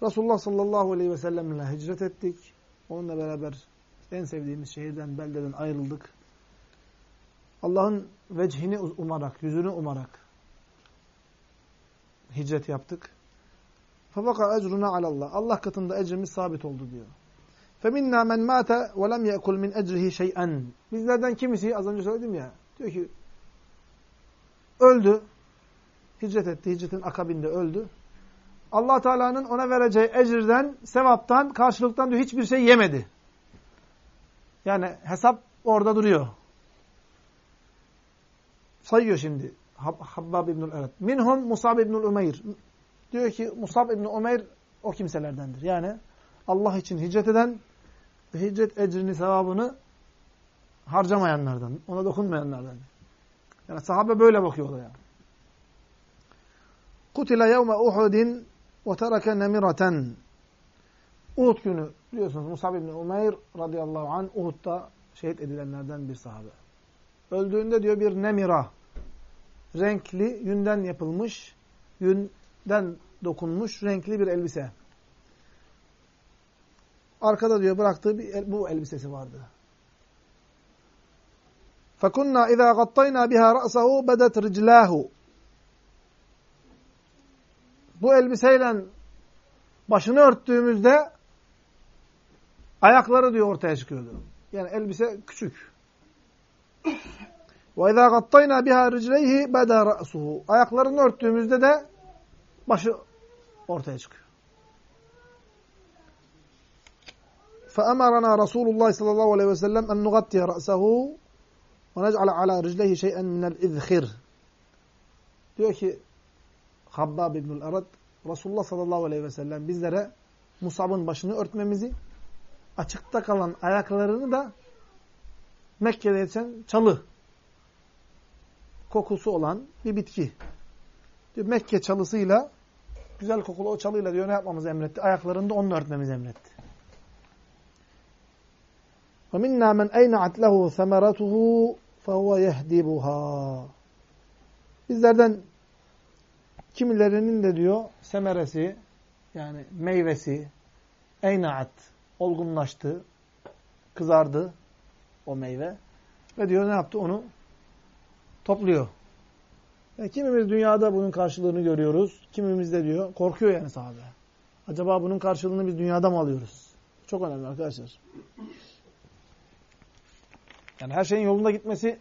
Resulullah sallallahu aleyhi ve sellemle hicret ettik. Onunla beraber en sevdiğimiz şehirden, beldeden ayrıldık. Allah'ın vechini umarak, yüzünü umarak hicret yaptık. Fevaka ecruna alallah. Allah katında ecrimiz sabit oldu diyor. فَمِنَّا مَنْ مَاتَ وَلَمْ يَأْكُلْ مِنْ اَجْرِهِ شَيْئًا Bizlerden kimisi, az önce söyledim ya, diyor ki, öldü, hicret etti, hicretin akabinde öldü. allah Teala'nın ona vereceği ecirden, sevaptan, karşılıktan diyor hiçbir şey yemedi. Yani hesap orada duruyor. Sayıyor şimdi Habbab İbnül Eret. Minhum Musab İbnül Umeyr. Diyor ki Musab İbni Umeyr o kimselerdendir. Yani Allah için hicret eden ve hicret ecrini, sevabını harcamayanlardan, ona dokunmayanlardan. Yani sahabe böyle bakıyor olaya. Kutile yevme Uhudin ve tereke nemireten. Uhud günü biliyorsunuz Musab ibn Umeyr radıyallahu anh Uhud'da şehit edilenlerden bir sahabe. Öldüğünde diyor bir nemira, renkli, yünden yapılmış, yünden dokunmuş renkli bir elbise. Arkada diyor bıraktığı bir, bu elbisesi vardı. فَكُنَّا اِذَا غَطَّيْنَا بِهَا رَأْسَهُ بَدَتْ رِجْلَاهُ Bu elbiseyle başını örttüğümüzde ayakları diyor ortaya çıkıyordu. Yani elbise küçük. وَاِذَا غَطَّيْنَا بِهَا رِجْلَيْهِ بَدَى رَأْسُهُ Ayaklarını örttüğümüzde de başı ortaya çıkıyor. فَأَمَرَنَا رَسُولُ اللّٰهِ صَلَى اللّٰهُ عَلَيْهِ وَسَلَّمْ اَنْ نُغَطِّيَ رَأْسَهُ وَنَجْعَلَ عَلَى رِجْلَهِ شَيْئًا مِنَ الْاِذْخِرِ Diyor ki Habbab İbnül Arad Resulullah sallallahu aleyhi ve sellem bizlere Musab'ın başını örtmemizi açıkta kalan ayaklarını da Mekke'de yetişen çalı kokusu olan bir bitki. Diyor, Mekke çalısıyla güzel kokulu o çalıyla diyor ne yapmamızı emretti? Ayaklarını da onunla örtmemizi emretti. وَمِنَّا مَنْ اَيْنَعَتْ لَهُ ثَمَرَتُهُ فَهُوَ يَهْدِبُهَا Bizlerden kimilerinin de diyor semeresi yani meyvesi eynaat olgunlaştı, kızardı o meyve ve diyor ne yaptı? Onu topluyor. Yani kimimiz dünyada bunun karşılığını görüyoruz. Kimimiz de diyor korkuyor yani sahabe. Acaba bunun karşılığını biz dünyada mı alıyoruz? Çok önemli arkadaşlar. Yani her şeyin yolunda gitmesi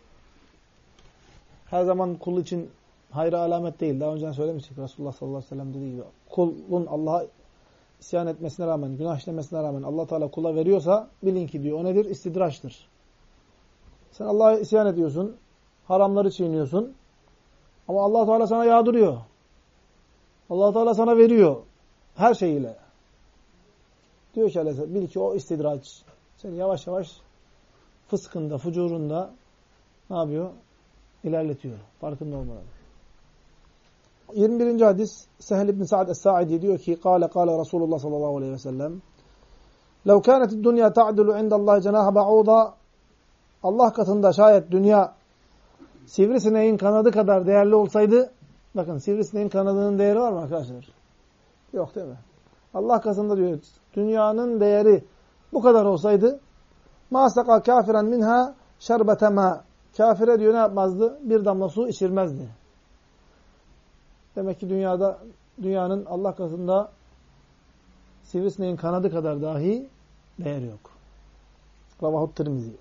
her zaman kul için hayra alamet değil. Daha önce söylemiştik Resulullah sallallahu aleyhi ve sellem dediği gibi. Kulun Allah'a isyan etmesine rağmen, günah işlemesine rağmen Allah Teala kula veriyorsa bilin ki diyor o nedir? İstidraçtır. Sen Allah'a isyan ediyorsun, haramları çiğniyorsun ama Allah Teala sana yağdırıyor. Allah Teala sana veriyor her şeyiyle. Diyor ki bil ki o istidraç. Seni yavaş yavaş fıskında, fucurunda ne yapıyor? İlerletiyor. Farkında olmadan. 21. hadis Sehl ibn Sa'd es-Sa'idi diyor ki: "Kâle kâle Resulullah sallallahu aleyhi ve sellem: "Lev kânet dünya ta'dulu indallahi cenaha ba'uda" Allah katında şayet dünya sivrisineğin kanadı kadar değerli olsaydı, bakın sivrisineğin kanadının değeri var mı arkadaşlar? Yok değil mi? Allah katında diyor, dünyanın değeri bu kadar olsaydı, ma saka kafiren minha şerbete. Kafire diyor ne yapmazdı? Bir damla su içirmezdi. Demek ki dünyada dünyanın Allah katında sivrisineğin kanadı kadar dahi değeri yok. Ravahut Tirmizi.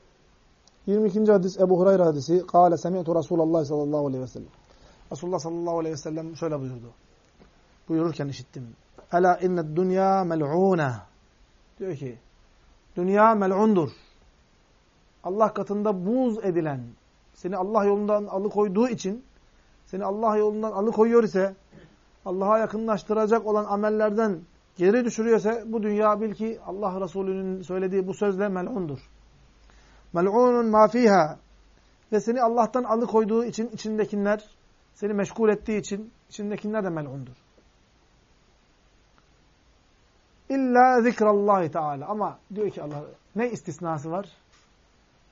22. hadis Ebu Hurayra hadisi. Kale semi'tu Resulallah sallallahu aleyhi ve sellem. Resulullah sallallahu aleyhi ve sellem şöyle buyurdu. Buyururken işittim. Ela innet dünya mel'une. Diyor ki, dünya mel'undur. Allah katında buz edilen, seni Allah yolundan alıkoyduğu için seni Allah yolundan alıkoyuyor ise, Allah'a yakınlaştıracak olan amellerden geri düşürüyorsa bu dünya bil ki Allah Resulü'nün söylediği bu sözle mel'undur. Mel'unun ma fiha ve seni Allah'tan alıkoyduğu için içindekiler, seni meşgul ettiği için içindekiler de mel'undur. İlla zikrallahi teala. Ama diyor ki Allah ne istisnası var?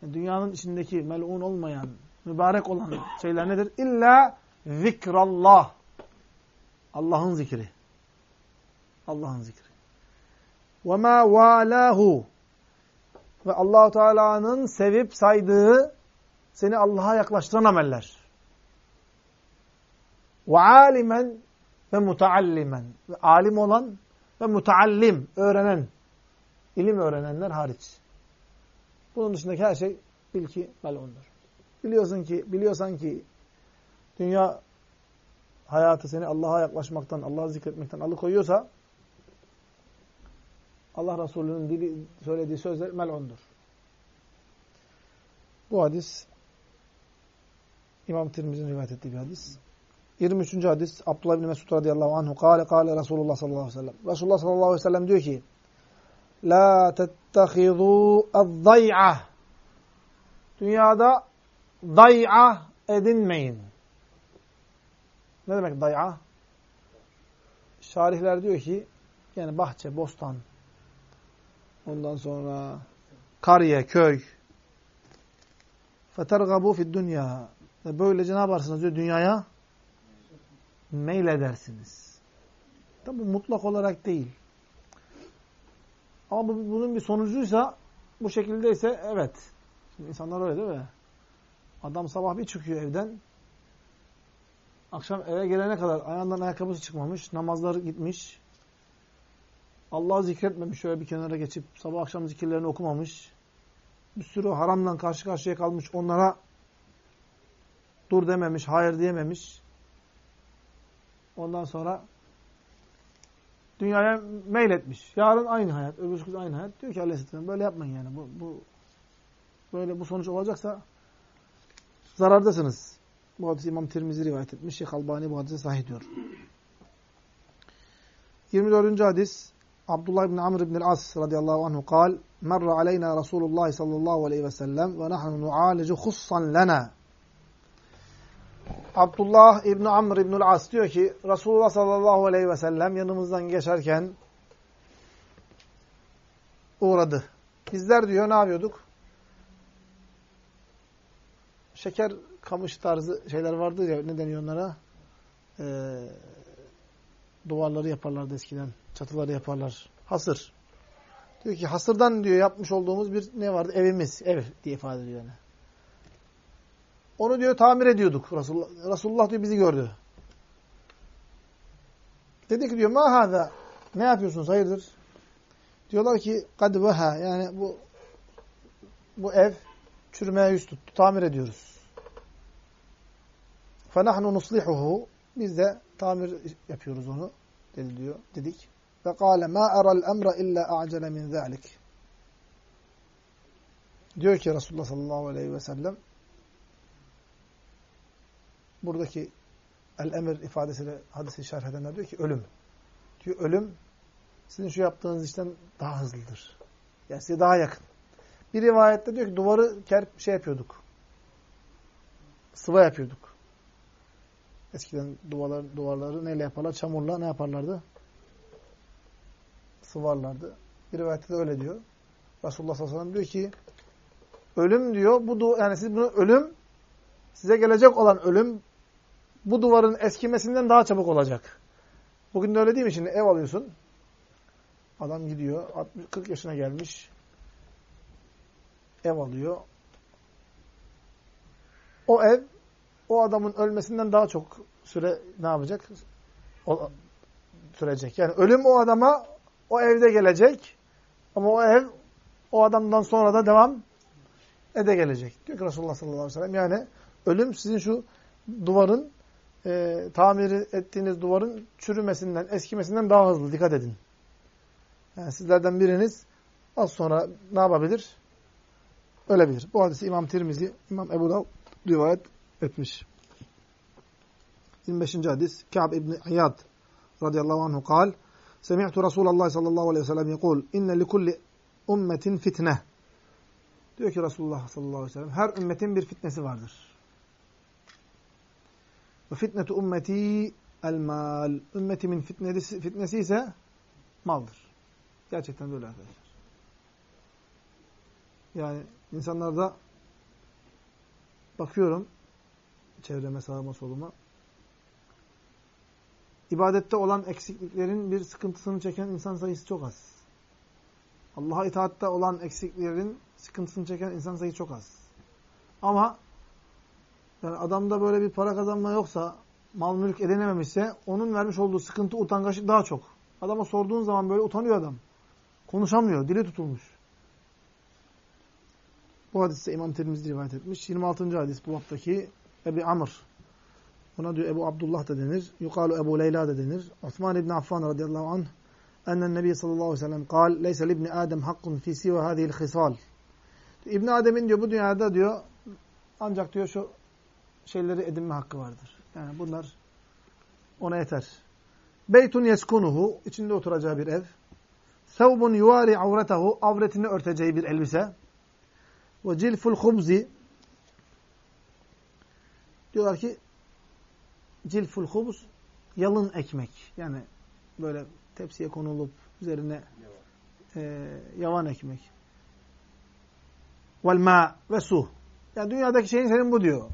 Dünyanın içindeki mel'un olmayan, mübarek olan şeyler nedir? İlla zikrallah. Allah'ın zikri. Allah'ın zikri. Ma valahu ve Allahu Teala'nın sevip saydığı seni Allah'a yaklaştıran ameller. Alimen ve mutaallimen. Ve alim olan ve mutaallim, öğrenen, ilim öğrenenler hariç. Bunun dışındaki her şey bil ki melundur. Biliyorsun ki, biliyorsan ki dünya hayatı seni Allah'a yaklaşmaktan, Allah'a zikretmekten alıkoyuyorsa Allah Resulü'nün dili söylediği sözler mel'undur. Bu hadis İmam Tirmizi'nin rivayet ettiği bir hadis. 23. hadis Abdullah bin Mesud radıyallahu anhu kâle kâle Resulullah sallallahu aleyhi ve sellem. Resulullah sallallahu aleyhi ve sellem diyor ki La tettehidû ezzay'ah Dünyada day'a edinmeyin. Ne demek day'a? Şarihler diyor ki yani bahçe, bostan, ondan sonra kariye, köy. فَتَرْغَبُوا فِي dünya. Ve böylece ne yaparsınız diyor dünyaya? Meyledersiniz. Tabi mutlak olarak değil. Ama bu, bunun bir sonucuysa bu şekildeyse evet. Şimdi insanlar öyle değil mi? Adam sabah bir çıkıyor evden. Akşam eve gelene kadar ayağından ayakkabısı çıkmamış. Namazları gitmiş. Allah'ı zikretmemiş. Şöyle bir kenara geçip sabah akşam zikirlerini okumamış. Bir sürü haramla karşı karşıya kalmış. Onlara dur dememiş. Hayır diyememiş. Ondan sonra dünyaya meyletmiş. Yarın aynı hayat, öbür gün aynı hayat. Diyor ki Aleyhisselam böyle yapmayın yani. Bu, bu böyle bu sonuç olacaksa zarardasınız. Bu hadisi İmam Tirmizi rivayet etmiş. Şeyh Albani bu hadise sahih diyor. 24. hadis Abdullah ibn Amr ibn al-As radıyallahu anhu kal merra aleyna Resulullah sallallahu aleyhi ve sellem ve nahnu nu'alicu khussan lana Abdullah ibn Amr ibn As diyor ki Resulullah sallallahu aleyhi ve sellem yanımızdan geçerken uğradı. Bizler diyor ne yapıyorduk? Şeker kamış tarzı şeyler vardı ya ne deniyor onlara? Ee, duvarları yaparlardı eskiden. Çatıları yaparlar. Hasır. Diyor ki hasırdan diyor yapmış olduğumuz bir ne vardı? Evimiz. Ev diye ifade ediyor yani. Onu diyor tamir ediyorduk. Resulullah, Resulullah diyor bizi gördü. Dedi ki diyor ma hada ne yapıyorsunuz hayırdır? Diyorlar ki kad veha yani bu bu ev çürümeye yüz tuttu. Tamir ediyoruz. فَنَحْنُ نُصْلِحُهُ Biz de tamir yapıyoruz onu dedi diyor, dedik. Ve kâle mâ eral emre illa a'cele min zâlik. Diyor ki Resulullah sallallahu aleyhi ve sellem buradaki el-emir ifadesiyle hadisi şerh edenler diyor ki ölüm. Diyor ölüm sizin şu yaptığınız işten daha hızlıdır. Yani size daha yakın. Bir rivayette diyor ki duvarı kerp şey yapıyorduk. Sıva yapıyorduk. Eskiden duvarlar, duvarları neyle yaparlar? Çamurla ne yaparlardı? Sıvarlardı. Bir rivayette de öyle diyor. Resulullah sallallahu aleyhi ve sellem diyor ki ölüm diyor. Bu yani siz bunu ölüm size gelecek olan ölüm bu duvarın eskimesinden daha çabuk olacak. Bugün de öyle değil mi? Şimdi ev alıyorsun. Adam gidiyor. 60, 40 yaşına gelmiş. Ev alıyor. O ev o adamın ölmesinden daha çok süre ne yapacak? O, sürecek. Yani ölüm o adama o evde gelecek. Ama o ev o adamdan sonra da devam ede gelecek. Diyor ki Resulullah sallallahu aleyhi ve sellem. Yani ölüm sizin şu duvarın e, tamir ettiğiniz duvarın çürümesinden, eskimesinden daha hızlı. Dikkat edin. Yani sizlerden biriniz az sonra ne yapabilir? Ölebilir. Bu hadisi İmam Tirmizi, İmam Ebu Davud rivayet etmiş. 25. hadis Ka'b ibn İyad radıyallahu anhu kal Semi'tu Resulullah sallallahu aleyhi ve sellem yekul inne likulli ummetin fitne. Diyor ki Resulullah sallallahu aleyhi ve sellem her ümmetin bir fitnesi vardır. Ve fitnetu ümmeti el mal. Ümmetimin fitnesi, fitnesi ise maldır. Gerçekten böyle arkadaşlar. Yani insanlarda bakıyorum çevreme, sağıma, soluma ibadette olan eksikliklerin bir sıkıntısını çeken insan sayısı çok az. Allah'a itaatte olan eksikliklerin sıkıntısını çeken insan sayısı çok az. Ama yani adamda böyle bir para kazanma yoksa, mal mülk edinememişse onun vermiş olduğu sıkıntı, utangaçlık daha çok. Adama sorduğun zaman böyle utanıyor adam. Konuşamıyor, dili tutulmuş. Bu hadiste İmam Tirmizi rivayet etmiş. 26. hadis bu vaktaki Ebi Amr. Buna diyor Ebu Abdullah da denir. Yukalu Ebu Leyla da denir. Osman İbni Affan radıyallahu anh ennen Nebi sallallahu aleyhi ve sellem kal leyse libni Adem hakkun fi siva hadihil khisal. İbn Adem'in diyor bu dünyada diyor ancak diyor şu şeyleri edinme hakkı vardır. Yani bunlar ona yeter. Beytun yeskunuhu, içinde oturacağı bir ev. Sevbun yuvari avretehu, avretini örteceği bir elbise. Ve cilful hubzi, Diyorlar ki cilful hubus yalın ekmek. Yani böyle tepsiye konulup üzerine e, yavan ekmek. Vel ma ve su. Yani dünyadaki şeyin senin bu diyor.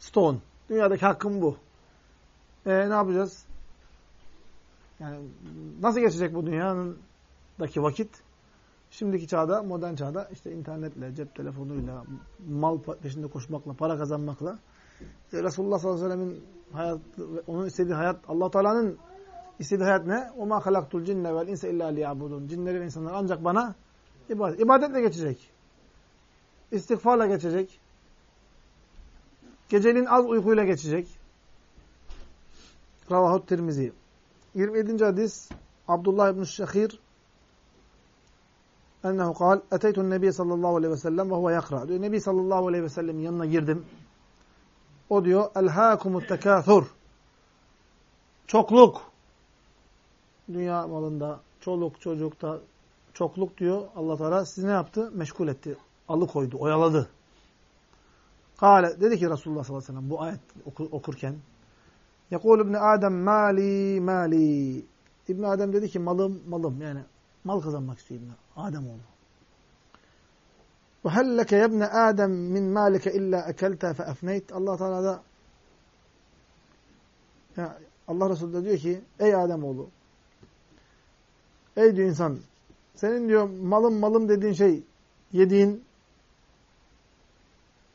Stone. Dünyadaki hakkım bu. E, ne yapacağız? Yani nasıl geçecek bu dünyadaki vakit? Şimdiki çağda, modern çağda işte internetle, cep telefonuyla, mal peşinde koşmakla, para kazanmakla e, Resulullah sallallahu aleyhi ve sellem'in hayatı, onun istediği hayat, allah Teala'nın istediği hayat ne? O ma halaktul cinne vel insa illa liyabudun. Cinleri ve insanlar ancak bana ibadet. İbadetle geçecek. İstiğfarla geçecek. Geceliğin az uykuyla geçecek. Ravahut Tirmizi. 27. hadis Abdullah ibn Şehir ennehu kal eteytun nebiye sallallahu aleyhi ve sellem ve huve yakra. Diyor Nebi sallallahu aleyhi ve sellemin yanına girdim. O diyor elhâkumut tekâthur. Çokluk. Dünya malında, çoluk çocukta çokluk diyor Allah Teala sizi ne yaptı? Meşgul etti. Alıkoydu, oyaladı. Kale dedi ki Resulullah sallallahu aleyhi ve sellem bu ayet okur, okurken Yekul İbni Adem mali mali. İbn Adem dedi ki malım malım yani mal kazanmak istiyor İbn Adem oğlu. Helleke yebne Adem min malike illa ekelte fe efneyt. Allah Teala da ya Allah Resulü de diyor ki ey Adem oğlu ey diyor insan senin diyor malım malım dediğin şey yediğin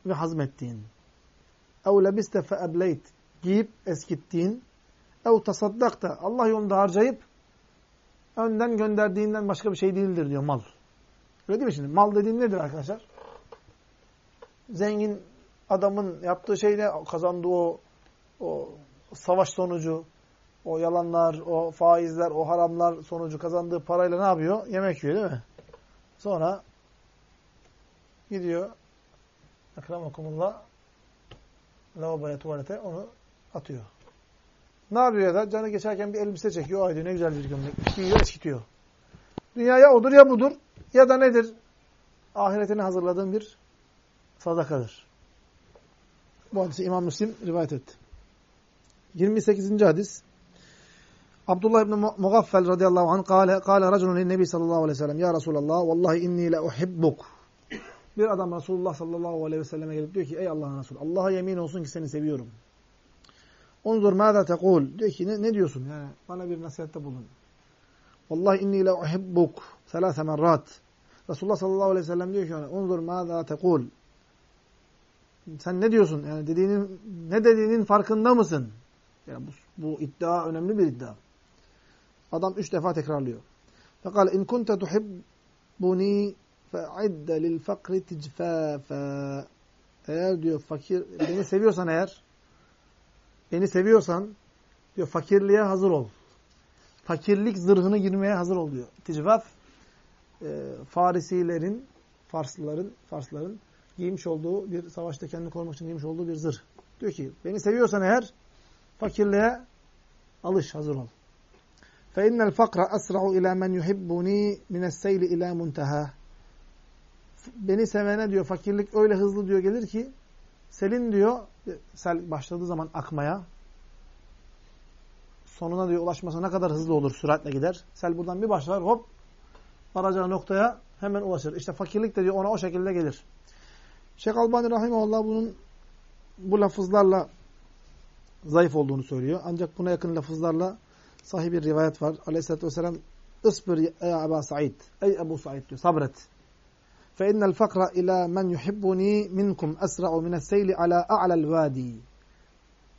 ve hazmettiğin. Ev lebiste fe ebleyt giyip eskittiğin ev tasaddakta Allah yolunda harcayıp önden gönderdiğinden başka bir şey değildir diyor mal. Öyle değil mi şimdi? Mal dediğim nedir arkadaşlar? Zengin adamın yaptığı şey ne? Kazandığı o, o savaş sonucu, o yalanlar, o faizler, o haramlar sonucu kazandığı parayla ne yapıyor? Yemek yiyor değil mi? Sonra gidiyor akramakumullah lavaboya, tuvalete onu atıyor. Ne yapıyor ya da? Canı geçerken bir elbise çekiyor. Ay diyor ne güzel bir gömlek. Giyiyor, eskitiyor. Dünya ya odur ya budur. Ya da nedir? Ahiretine hazırladığın bir sadakadır. Bu hadisi İmam Müslim rivayet etti. 28. hadis. Abdullah ibn Mugaffel radıyallahu anh kâle, kâle raculun nebi sallallahu aleyhi ve sellem Ya Resulallah vallahi inni le uhibbuk. Bir adam Resulullah sallallahu aleyhi ve selleme gelip diyor ki ey Allah'ın Resulü Allah'a yemin olsun ki seni seviyorum. Unzur mâzâ tekul. Diyor ki ne, ne diyorsun? Yani bana bir nasihatte bulun. Vallahi inni le uhibbuk. Selâse merrat. Resulullah sallallahu aleyhi ve sellem diyor ki ona unzur mâzâ tekul. Sen ne diyorsun? Yani dediğinin ne dediğinin farkında mısın? Yani bu, bu iddia önemli bir iddia. Adam üç defa tekrarlıyor. Fekal in kunte tuhibbuni fe'idde lil fakri ticfâfâ. Eğer diyor fakir, beni seviyorsan eğer, beni seviyorsan diyor fakirliğe hazır ol. Fakirlik zırhını girmeye hazır ol diyor. Ticvaf e, Farisilerin, Farslıların, Farsların giymiş olduğu bir savaşta kendini korumak için giymiş olduğu bir zırh. Diyor ki beni seviyorsan eğer fakirliğe alış, hazır ol. فَاِنَّ الْفَقْرَ أَسْرَعُ اِلَى مَنْ يُحِبُّنِي مِنَ السَّيْلِ اِلَى مُنْتَهَا Beni sevene diyor fakirlik öyle hızlı diyor gelir ki selin diyor sel başladığı zaman akmaya sonuna diyor ulaşması ne kadar hızlı olur süratle gider. Sel buradan bir başlar hop varacağı noktaya hemen ulaşır. İşte fakirlik de diyor ona o şekilde gelir. Şeyh Albani Rahimahullah bunun bu lafızlarla zayıf olduğunu söylüyor. Ancak buna yakın lafızlarla sahih bir rivayet var. Aleyhisselatü Vesselam ısbir ey Eba Said. Ey Ebu Said diyor. Sabret. فَاِنَّ الْفَقْرَ اِلَى مَنْ يُحِبُّنِي مِنْكُمْ أَسْرَعُ مِنَ السَّيْلِ عَلَى اَعْلَى الْوَادِي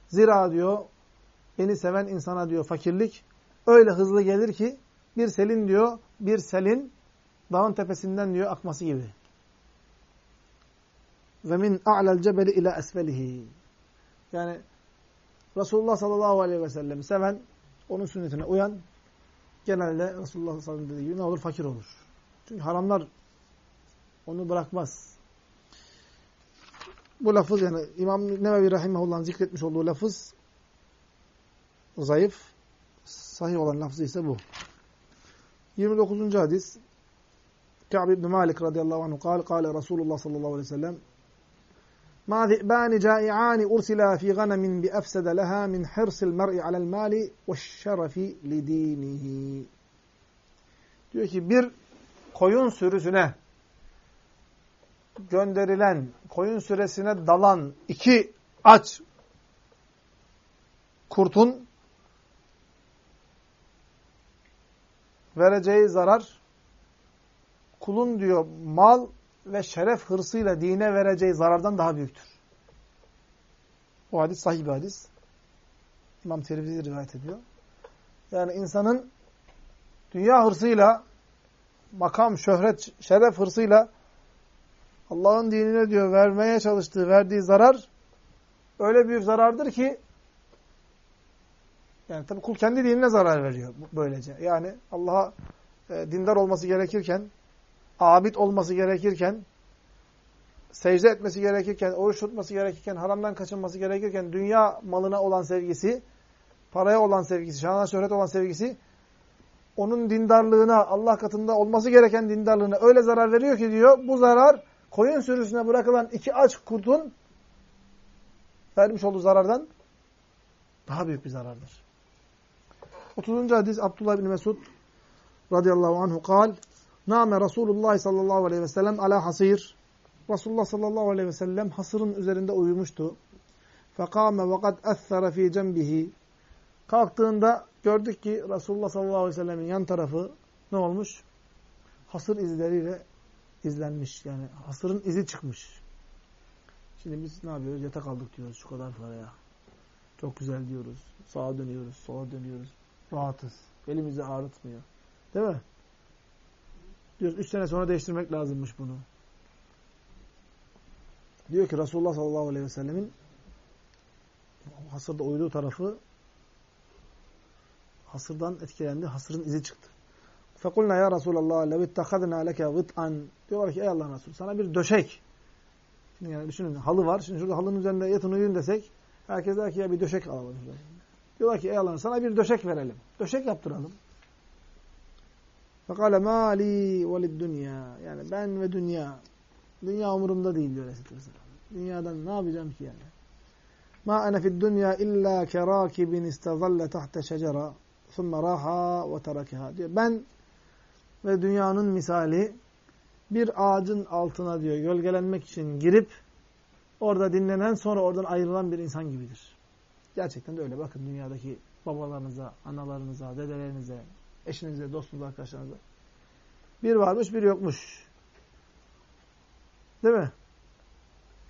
Zira diyor, beni seven insana diyor fakirlik öyle hızlı gelir ki bir selin diyor, bir selin dağın tepesinden diyor akması gibi. Ve min a'lel cebeli ila esfelihi. Yani Resulullah sallallahu aleyhi ve sellem seven, onun sünnetine uyan, genelde Resulullah sallallahu aleyhi ve sellem dediği gibi ne olur? Fakir olur. Çünkü haramlar onu bırakmaz. Bu lafız yani İmam Nevevi Rahimahullah'ın zikretmiş olduğu lafız zayıf. Sahih olan lafzı ise bu. 29. hadis Ka'b ibn Malik radıyallahu anhu kal, kale Resulullah sallallahu aleyhi ve sellem مَا ذِئْبَانِ جَائِعَانِ اُرْسِلَا ف۪ي غَنَمٍ بِأَفْسَدَ لَهَا مِنْ حِرْسِ الْمَرْءِ عَلَى الْمَالِ وَالشَّرَفِ لِد۪ينِهِ Diyor ki bir koyun sürüsüne gönderilen, koyun süresine dalan iki aç kurtun vereceği zarar kulun diyor mal ve şeref hırsıyla dine vereceği zarardan daha büyüktür. Bu hadis sahih bir hadis. İmam Tirmizi rivayet ediyor. Yani insanın dünya hırsıyla makam, şöhret, şeref hırsıyla Allah'ın dinine diyor vermeye çalıştığı, verdiği zarar öyle büyük zarardır ki yani tabi kul kendi dinine zarar veriyor böylece. Yani Allah'a e, dindar olması gerekirken, abid olması gerekirken, secde etmesi gerekirken, oruç tutması gerekirken, haramdan kaçınması gerekirken, dünya malına olan sevgisi, paraya olan sevgisi, şana şöhret olan sevgisi, onun dindarlığına, Allah katında olması gereken dindarlığına öyle zarar veriyor ki diyor, bu zarar koyun sürüsüne bırakılan iki aç kurtun vermiş olduğu zarardan daha büyük bir zarardır. 30. hadis Abdullah bin Mesud radıyallahu anhu kal Name Resulullah sallallahu aleyhi ve sellem ala hasir Resulullah sallallahu aleyhi ve sellem hasırın üzerinde uyumuştu. Fekame ve kad ethara fi cembihi Kalktığında gördük ki Resulullah sallallahu aleyhi ve sellemin yan tarafı ne olmuş? Hasır izleriyle izlenmiş. Yani hasırın izi çıkmış. Şimdi biz ne yapıyoruz? Yatak aldık diyoruz şu kadar paraya. Çok güzel diyoruz. Sağa dönüyoruz, sola dönüyoruz. Rahatız. Elimizi ağrıtmıyor. Değil mi? Diyoruz üç sene sonra değiştirmek lazımmış bunu. Diyor ki Resulullah sallallahu aleyhi ve sellemin hasırda uyuduğu tarafı hasırdan etkilendi. Hasırın izi çıktı. Fekulna ya Resulallah ittehadna leke gıt'an. Diyorlar ki ey Allah'ın Resulü sana bir döşek. Şimdi yani düşünün halı var. Şimdi şurada halının üzerinde yatın uyuyun desek herkes der ki ya bir döşek alalım. Diyorlar ki ey Allah'ın sana bir döşek verelim. Döşek yaptıralım. Fekale mali velid dünya. Yani ben ve dünya. Dünya umurumda değil diyor Vesselam. Dünyadan ne yapacağım ki yani? Ene fid dünya illa kerakibin istazalle tahte şecera thumme raha ve terakeha diyor. Ben ve dünyanın misali bir ağacın altına diyor gölgelenmek için girip orada dinlenen sonra oradan ayrılan bir insan gibidir. Gerçekten de öyle. Bakın dünyadaki babalarınıza, analarınıza, dedelerinize, eşinize, dostunuza, arkadaşlarınıza. Bir varmış, bir yokmuş. Değil mi?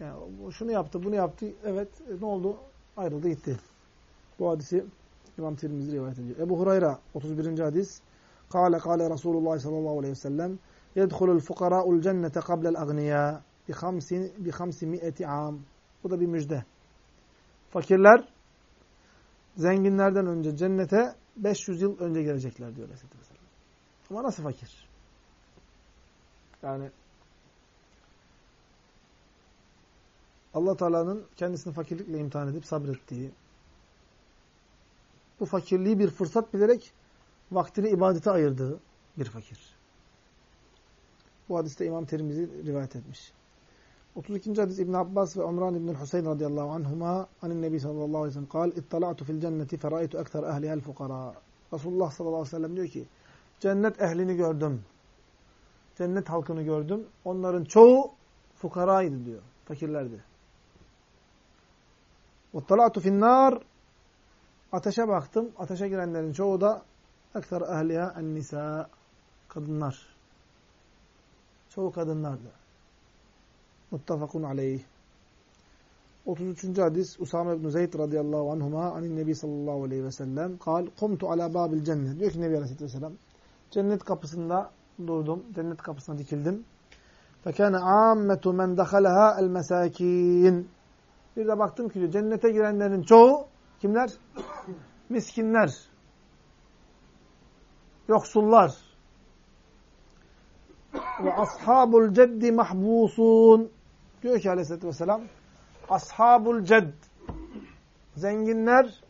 Yani şunu yaptı, bunu yaptı. Evet, e, ne oldu? Ayrıldı, gitti. Bu hadisi İmam Tirmizi rivayet ediyor. Ebu Hurayra 31. hadis. Kale kale Resulullah sallallahu aleyhi ve sellem yedhulul fukara'ul cennete kablel agniya bi hamsi mi'eti am. Bu da bir müjde. Fakirler zenginlerden önce cennete 500 yıl önce gelecekler diyor Vesselam. Ama nasıl fakir? Yani allah Teala'nın kendisini fakirlikle imtihan edip sabrettiği, bu fakirliği bir fırsat bilerek vaktini ibadete ayırdığı bir fakir. Bu hadiste İmam Tirmizi rivayet etmiş. 32. hadis İbn Abbas ve Umran İbn Hüseyin radıyallahu anhuma anin Nebi sallallahu aleyhi ve sellem kal ittala'tu fil cenneti feraytu ekser ehlihel fukara. Resulullah sallallahu aleyhi ve sellem diyor ki cennet ehlini gördüm. Cennet halkını gördüm. Onların çoğu fukaraydı diyor. Fakirlerdi. Uttala'tu fin nar ateşe baktım. Ateşe girenlerin çoğu da ektar ehliha en nisa kadınlar. Çoğu kadınlardı. Muttafakun aleyh. 33. hadis Usame ibn Zeyd radıyallahu anhuma anin Nebi sallallahu aleyhi ve sellem kal kumtu ala babil cennet. Diyor ki Nebi aleyhisselatü vesselam cennet kapısında durdum. Cennet kapısına dikildim. Fekâne âmmetu men dehaleha el mesâkîn. Bir de baktım ki cennete girenlerin çoğu kimler? [clears throat] Miskinler. Yoksullar. Ve ashabul ceddi mahbusun. Diyor ki aleyhissalatü vesselam ashabul cedd zenginler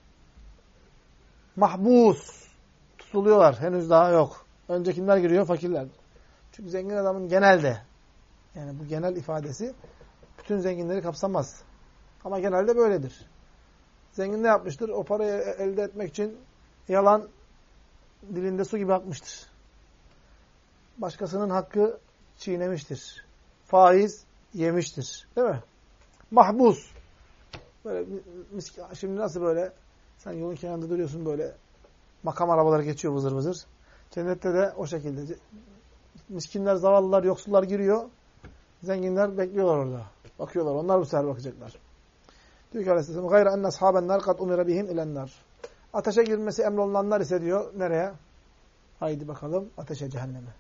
mahbus tutuluyorlar. Henüz daha yok. Önce kimler giriyor? Fakirler. Çünkü zengin adamın genelde yani bu genel ifadesi bütün zenginleri kapsamaz. Ama genelde böyledir. Zengin ne yapmıştır? O parayı elde etmek için yalan dilinde su gibi akmıştır. Başkasının hakkı çiğnemiştir. Faiz yemiştir. Değil mi? Mahbus. Böyle şimdi nasıl böyle sen yolun kenarında duruyorsun böyle makam arabaları geçiyor vızır vızır. Cennette de o şekilde. Miskinler, zavallılar, yoksullar giriyor. Zenginler bekliyorlar orada. Bakıyorlar. Onlar bu sefer bakacaklar. Diyor ki Aleyhisselam gayre enne ashabenler kad umira bihim ilennar. Ateşe girmesi emrolunanlar ise diyor nereye? Haydi bakalım ateşe cehenneme.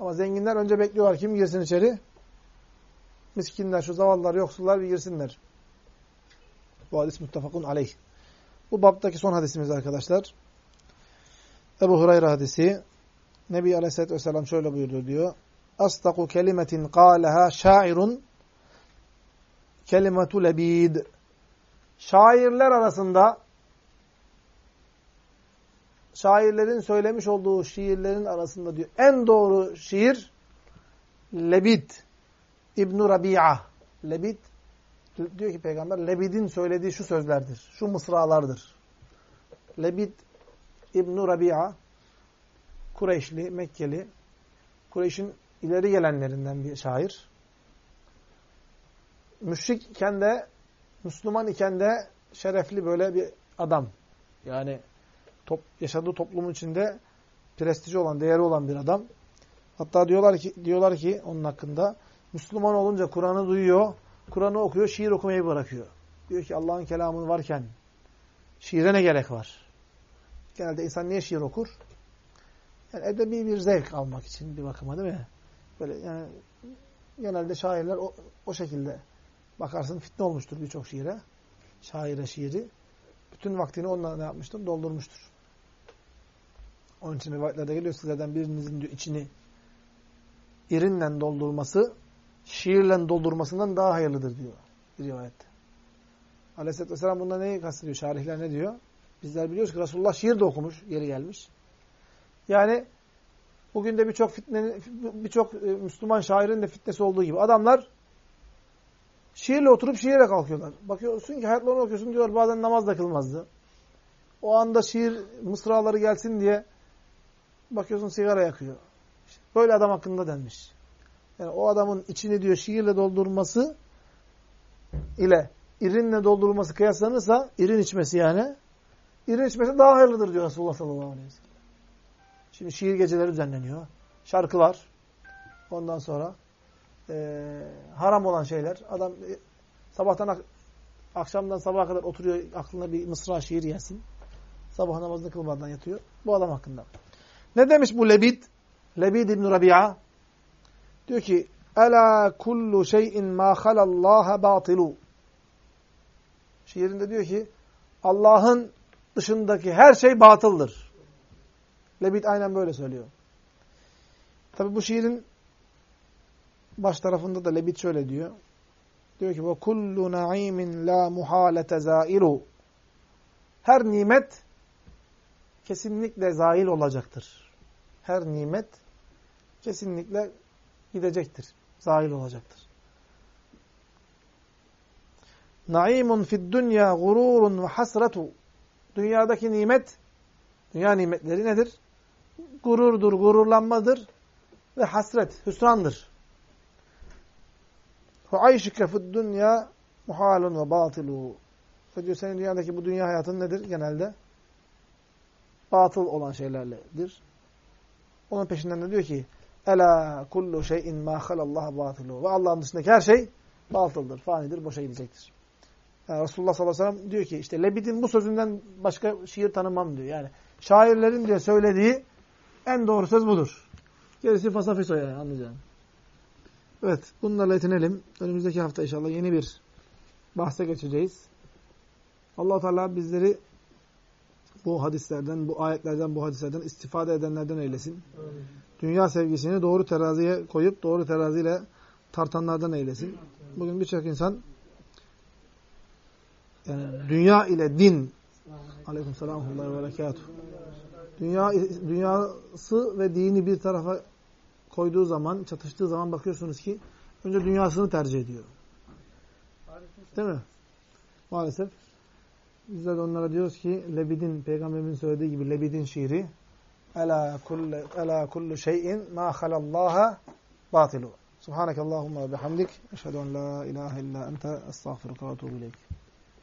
Ama zenginler önce bekliyorlar. Kim girsin içeri? Miskinler, şu zavallılar, yoksullar bir girsinler. Bu hadis muttefakun aleyh. Bu babdaki son hadisimiz arkadaşlar. Ebu Hureyre hadisi. Nebi Aleyhisselatü Vesselam şöyle buyurdu diyor. Astaku kelimetin kâleha şairun kelimetu lebid. Şairler arasında şairlerin söylemiş olduğu şiirlerin arasında diyor en doğru şiir Lebid İbn Rabi'a. Lebid diyor ki peygamber Lebid'in söylediği şu sözlerdir. Şu mısralardır. Lebid İbn Rabi'a Kureyşli, Mekkeli. Kureyş'in ileri gelenlerinden bir şair. Müşrik iken de Müslüman iken de şerefli böyle bir adam. Yani top, yaşadığı toplumun içinde prestiji olan, değeri olan bir adam. Hatta diyorlar ki diyorlar ki onun hakkında Müslüman olunca Kur'an'ı duyuyor, Kur'an'ı okuyor, şiir okumayı bırakıyor. Diyor ki Allah'ın kelamı varken şiire ne gerek var? Genelde insan niye şiir okur? Yani edebi bir zevk almak için bir bakıma değil mi? Böyle yani genelde şairler o, o şekilde bakarsın fitne olmuştur birçok şiire. Şaire şiiri. Bütün vaktini onunla ne yapmıştır? Doldurmuştur. Onun için rivayetlerde geliyor sizlerden birinizin diyor, içini irinle doldurması şiirle doldurmasından daha hayırlıdır diyor bir rivayette. Aleyhisselatü Vesselam bunda neyi kastediyor? Şarihler ne diyor? Bizler biliyoruz ki Resulullah şiir de okumuş, yeri gelmiş. Yani bugün de birçok birçok e, Müslüman şairin de fitnesi olduğu gibi adamlar şiirle oturup şiire kalkıyorlar. Bakıyorsun ki hayatlarını okuyorsun diyor bazen namaz da kılmazdı. O anda şiir mısraları gelsin diye bakıyorsun sigara yakıyor. Böyle adam hakkında denmiş. Yani o adamın içini diyor şiirle doldurması ile irinle doldurması kıyaslanırsa irin içmesi yani irin içmesi daha hayırlıdır diyor Resulullah sallallahu aleyhi ve sellem. Şimdi şiir geceleri düzenleniyor. Şarkılar. Ondan sonra e, haram olan şeyler. Adam e, sabahtan akşamdan sabaha kadar oturuyor aklına bir mısra şiir yesin. Sabah namazını kılmadan yatıyor. Bu adam hakkında. Ne demiş bu Lebid? Lebid İbn Rabia diyor ki Ela kullu şeyin ma halallaha batilu. Şiirinde diyor ki Allah'ın dışındaki her şey batıldır. Lebit aynen böyle söylüyor. Tabi bu şiirin baş tarafında da Lebit şöyle diyor. Diyor ki ve kullu naimin la muhalete zailu. Her nimet kesinlikle zail olacaktır. Her nimet kesinlikle gidecektir. Zail olacaktır. Naimun fid dünya gururun ve hasratu. Dünyadaki nimet, dünya nimetleri nedir? Gururdur, gururlanmadır ve hasret, hüsrandır. Ve ayşike fid dünya muhalun ve batilu. Ve diyor senin dünyadaki bu dünya hayatın nedir genelde? Batıl olan şeylerledir. Onun peşinden de diyor ki Ela kullu şeyin ma halallah batilu. Ve Allah'ın dışındaki her şey batıldır, fanidir, boşa gidecektir. Yani Resulullah sallallahu aleyhi ve sellem diyor ki işte Lebid'in bu sözünden başka şiir tanımam diyor. Yani şairlerin diyor söylediği en doğru söz budur. Gerisi fasafiso yani anlayacağım. Evet bunlarla yetinelim. Önümüzdeki hafta inşallah yeni bir bahse geçeceğiz. allah Teala bizleri bu hadislerden, bu ayetlerden, bu hadislerden istifade edenlerden eylesin. Amin. Dünya sevgisini doğru teraziye koyup doğru teraziyle tartanlardan eylesin. Bugün birçok insan yani dünya ile din aleyküm selamu ve berekatuhu Dünya, dünyası ve dini bir tarafa koyduğu zaman, çatıştığı zaman bakıyorsunuz ki önce dünyasını tercih ediyor. Değil mi? Maalesef. Bizler de onlara diyoruz ki Lebid'in, Peygamberimizin söylediği gibi Lebid'in şiiri Ela kullu, ela kullu şeyin ma halallaha batilu. Subhanakallahumma bihamdik. Eşhedü en la ilahe illa ente estağfiruka ve etûbü ileyk.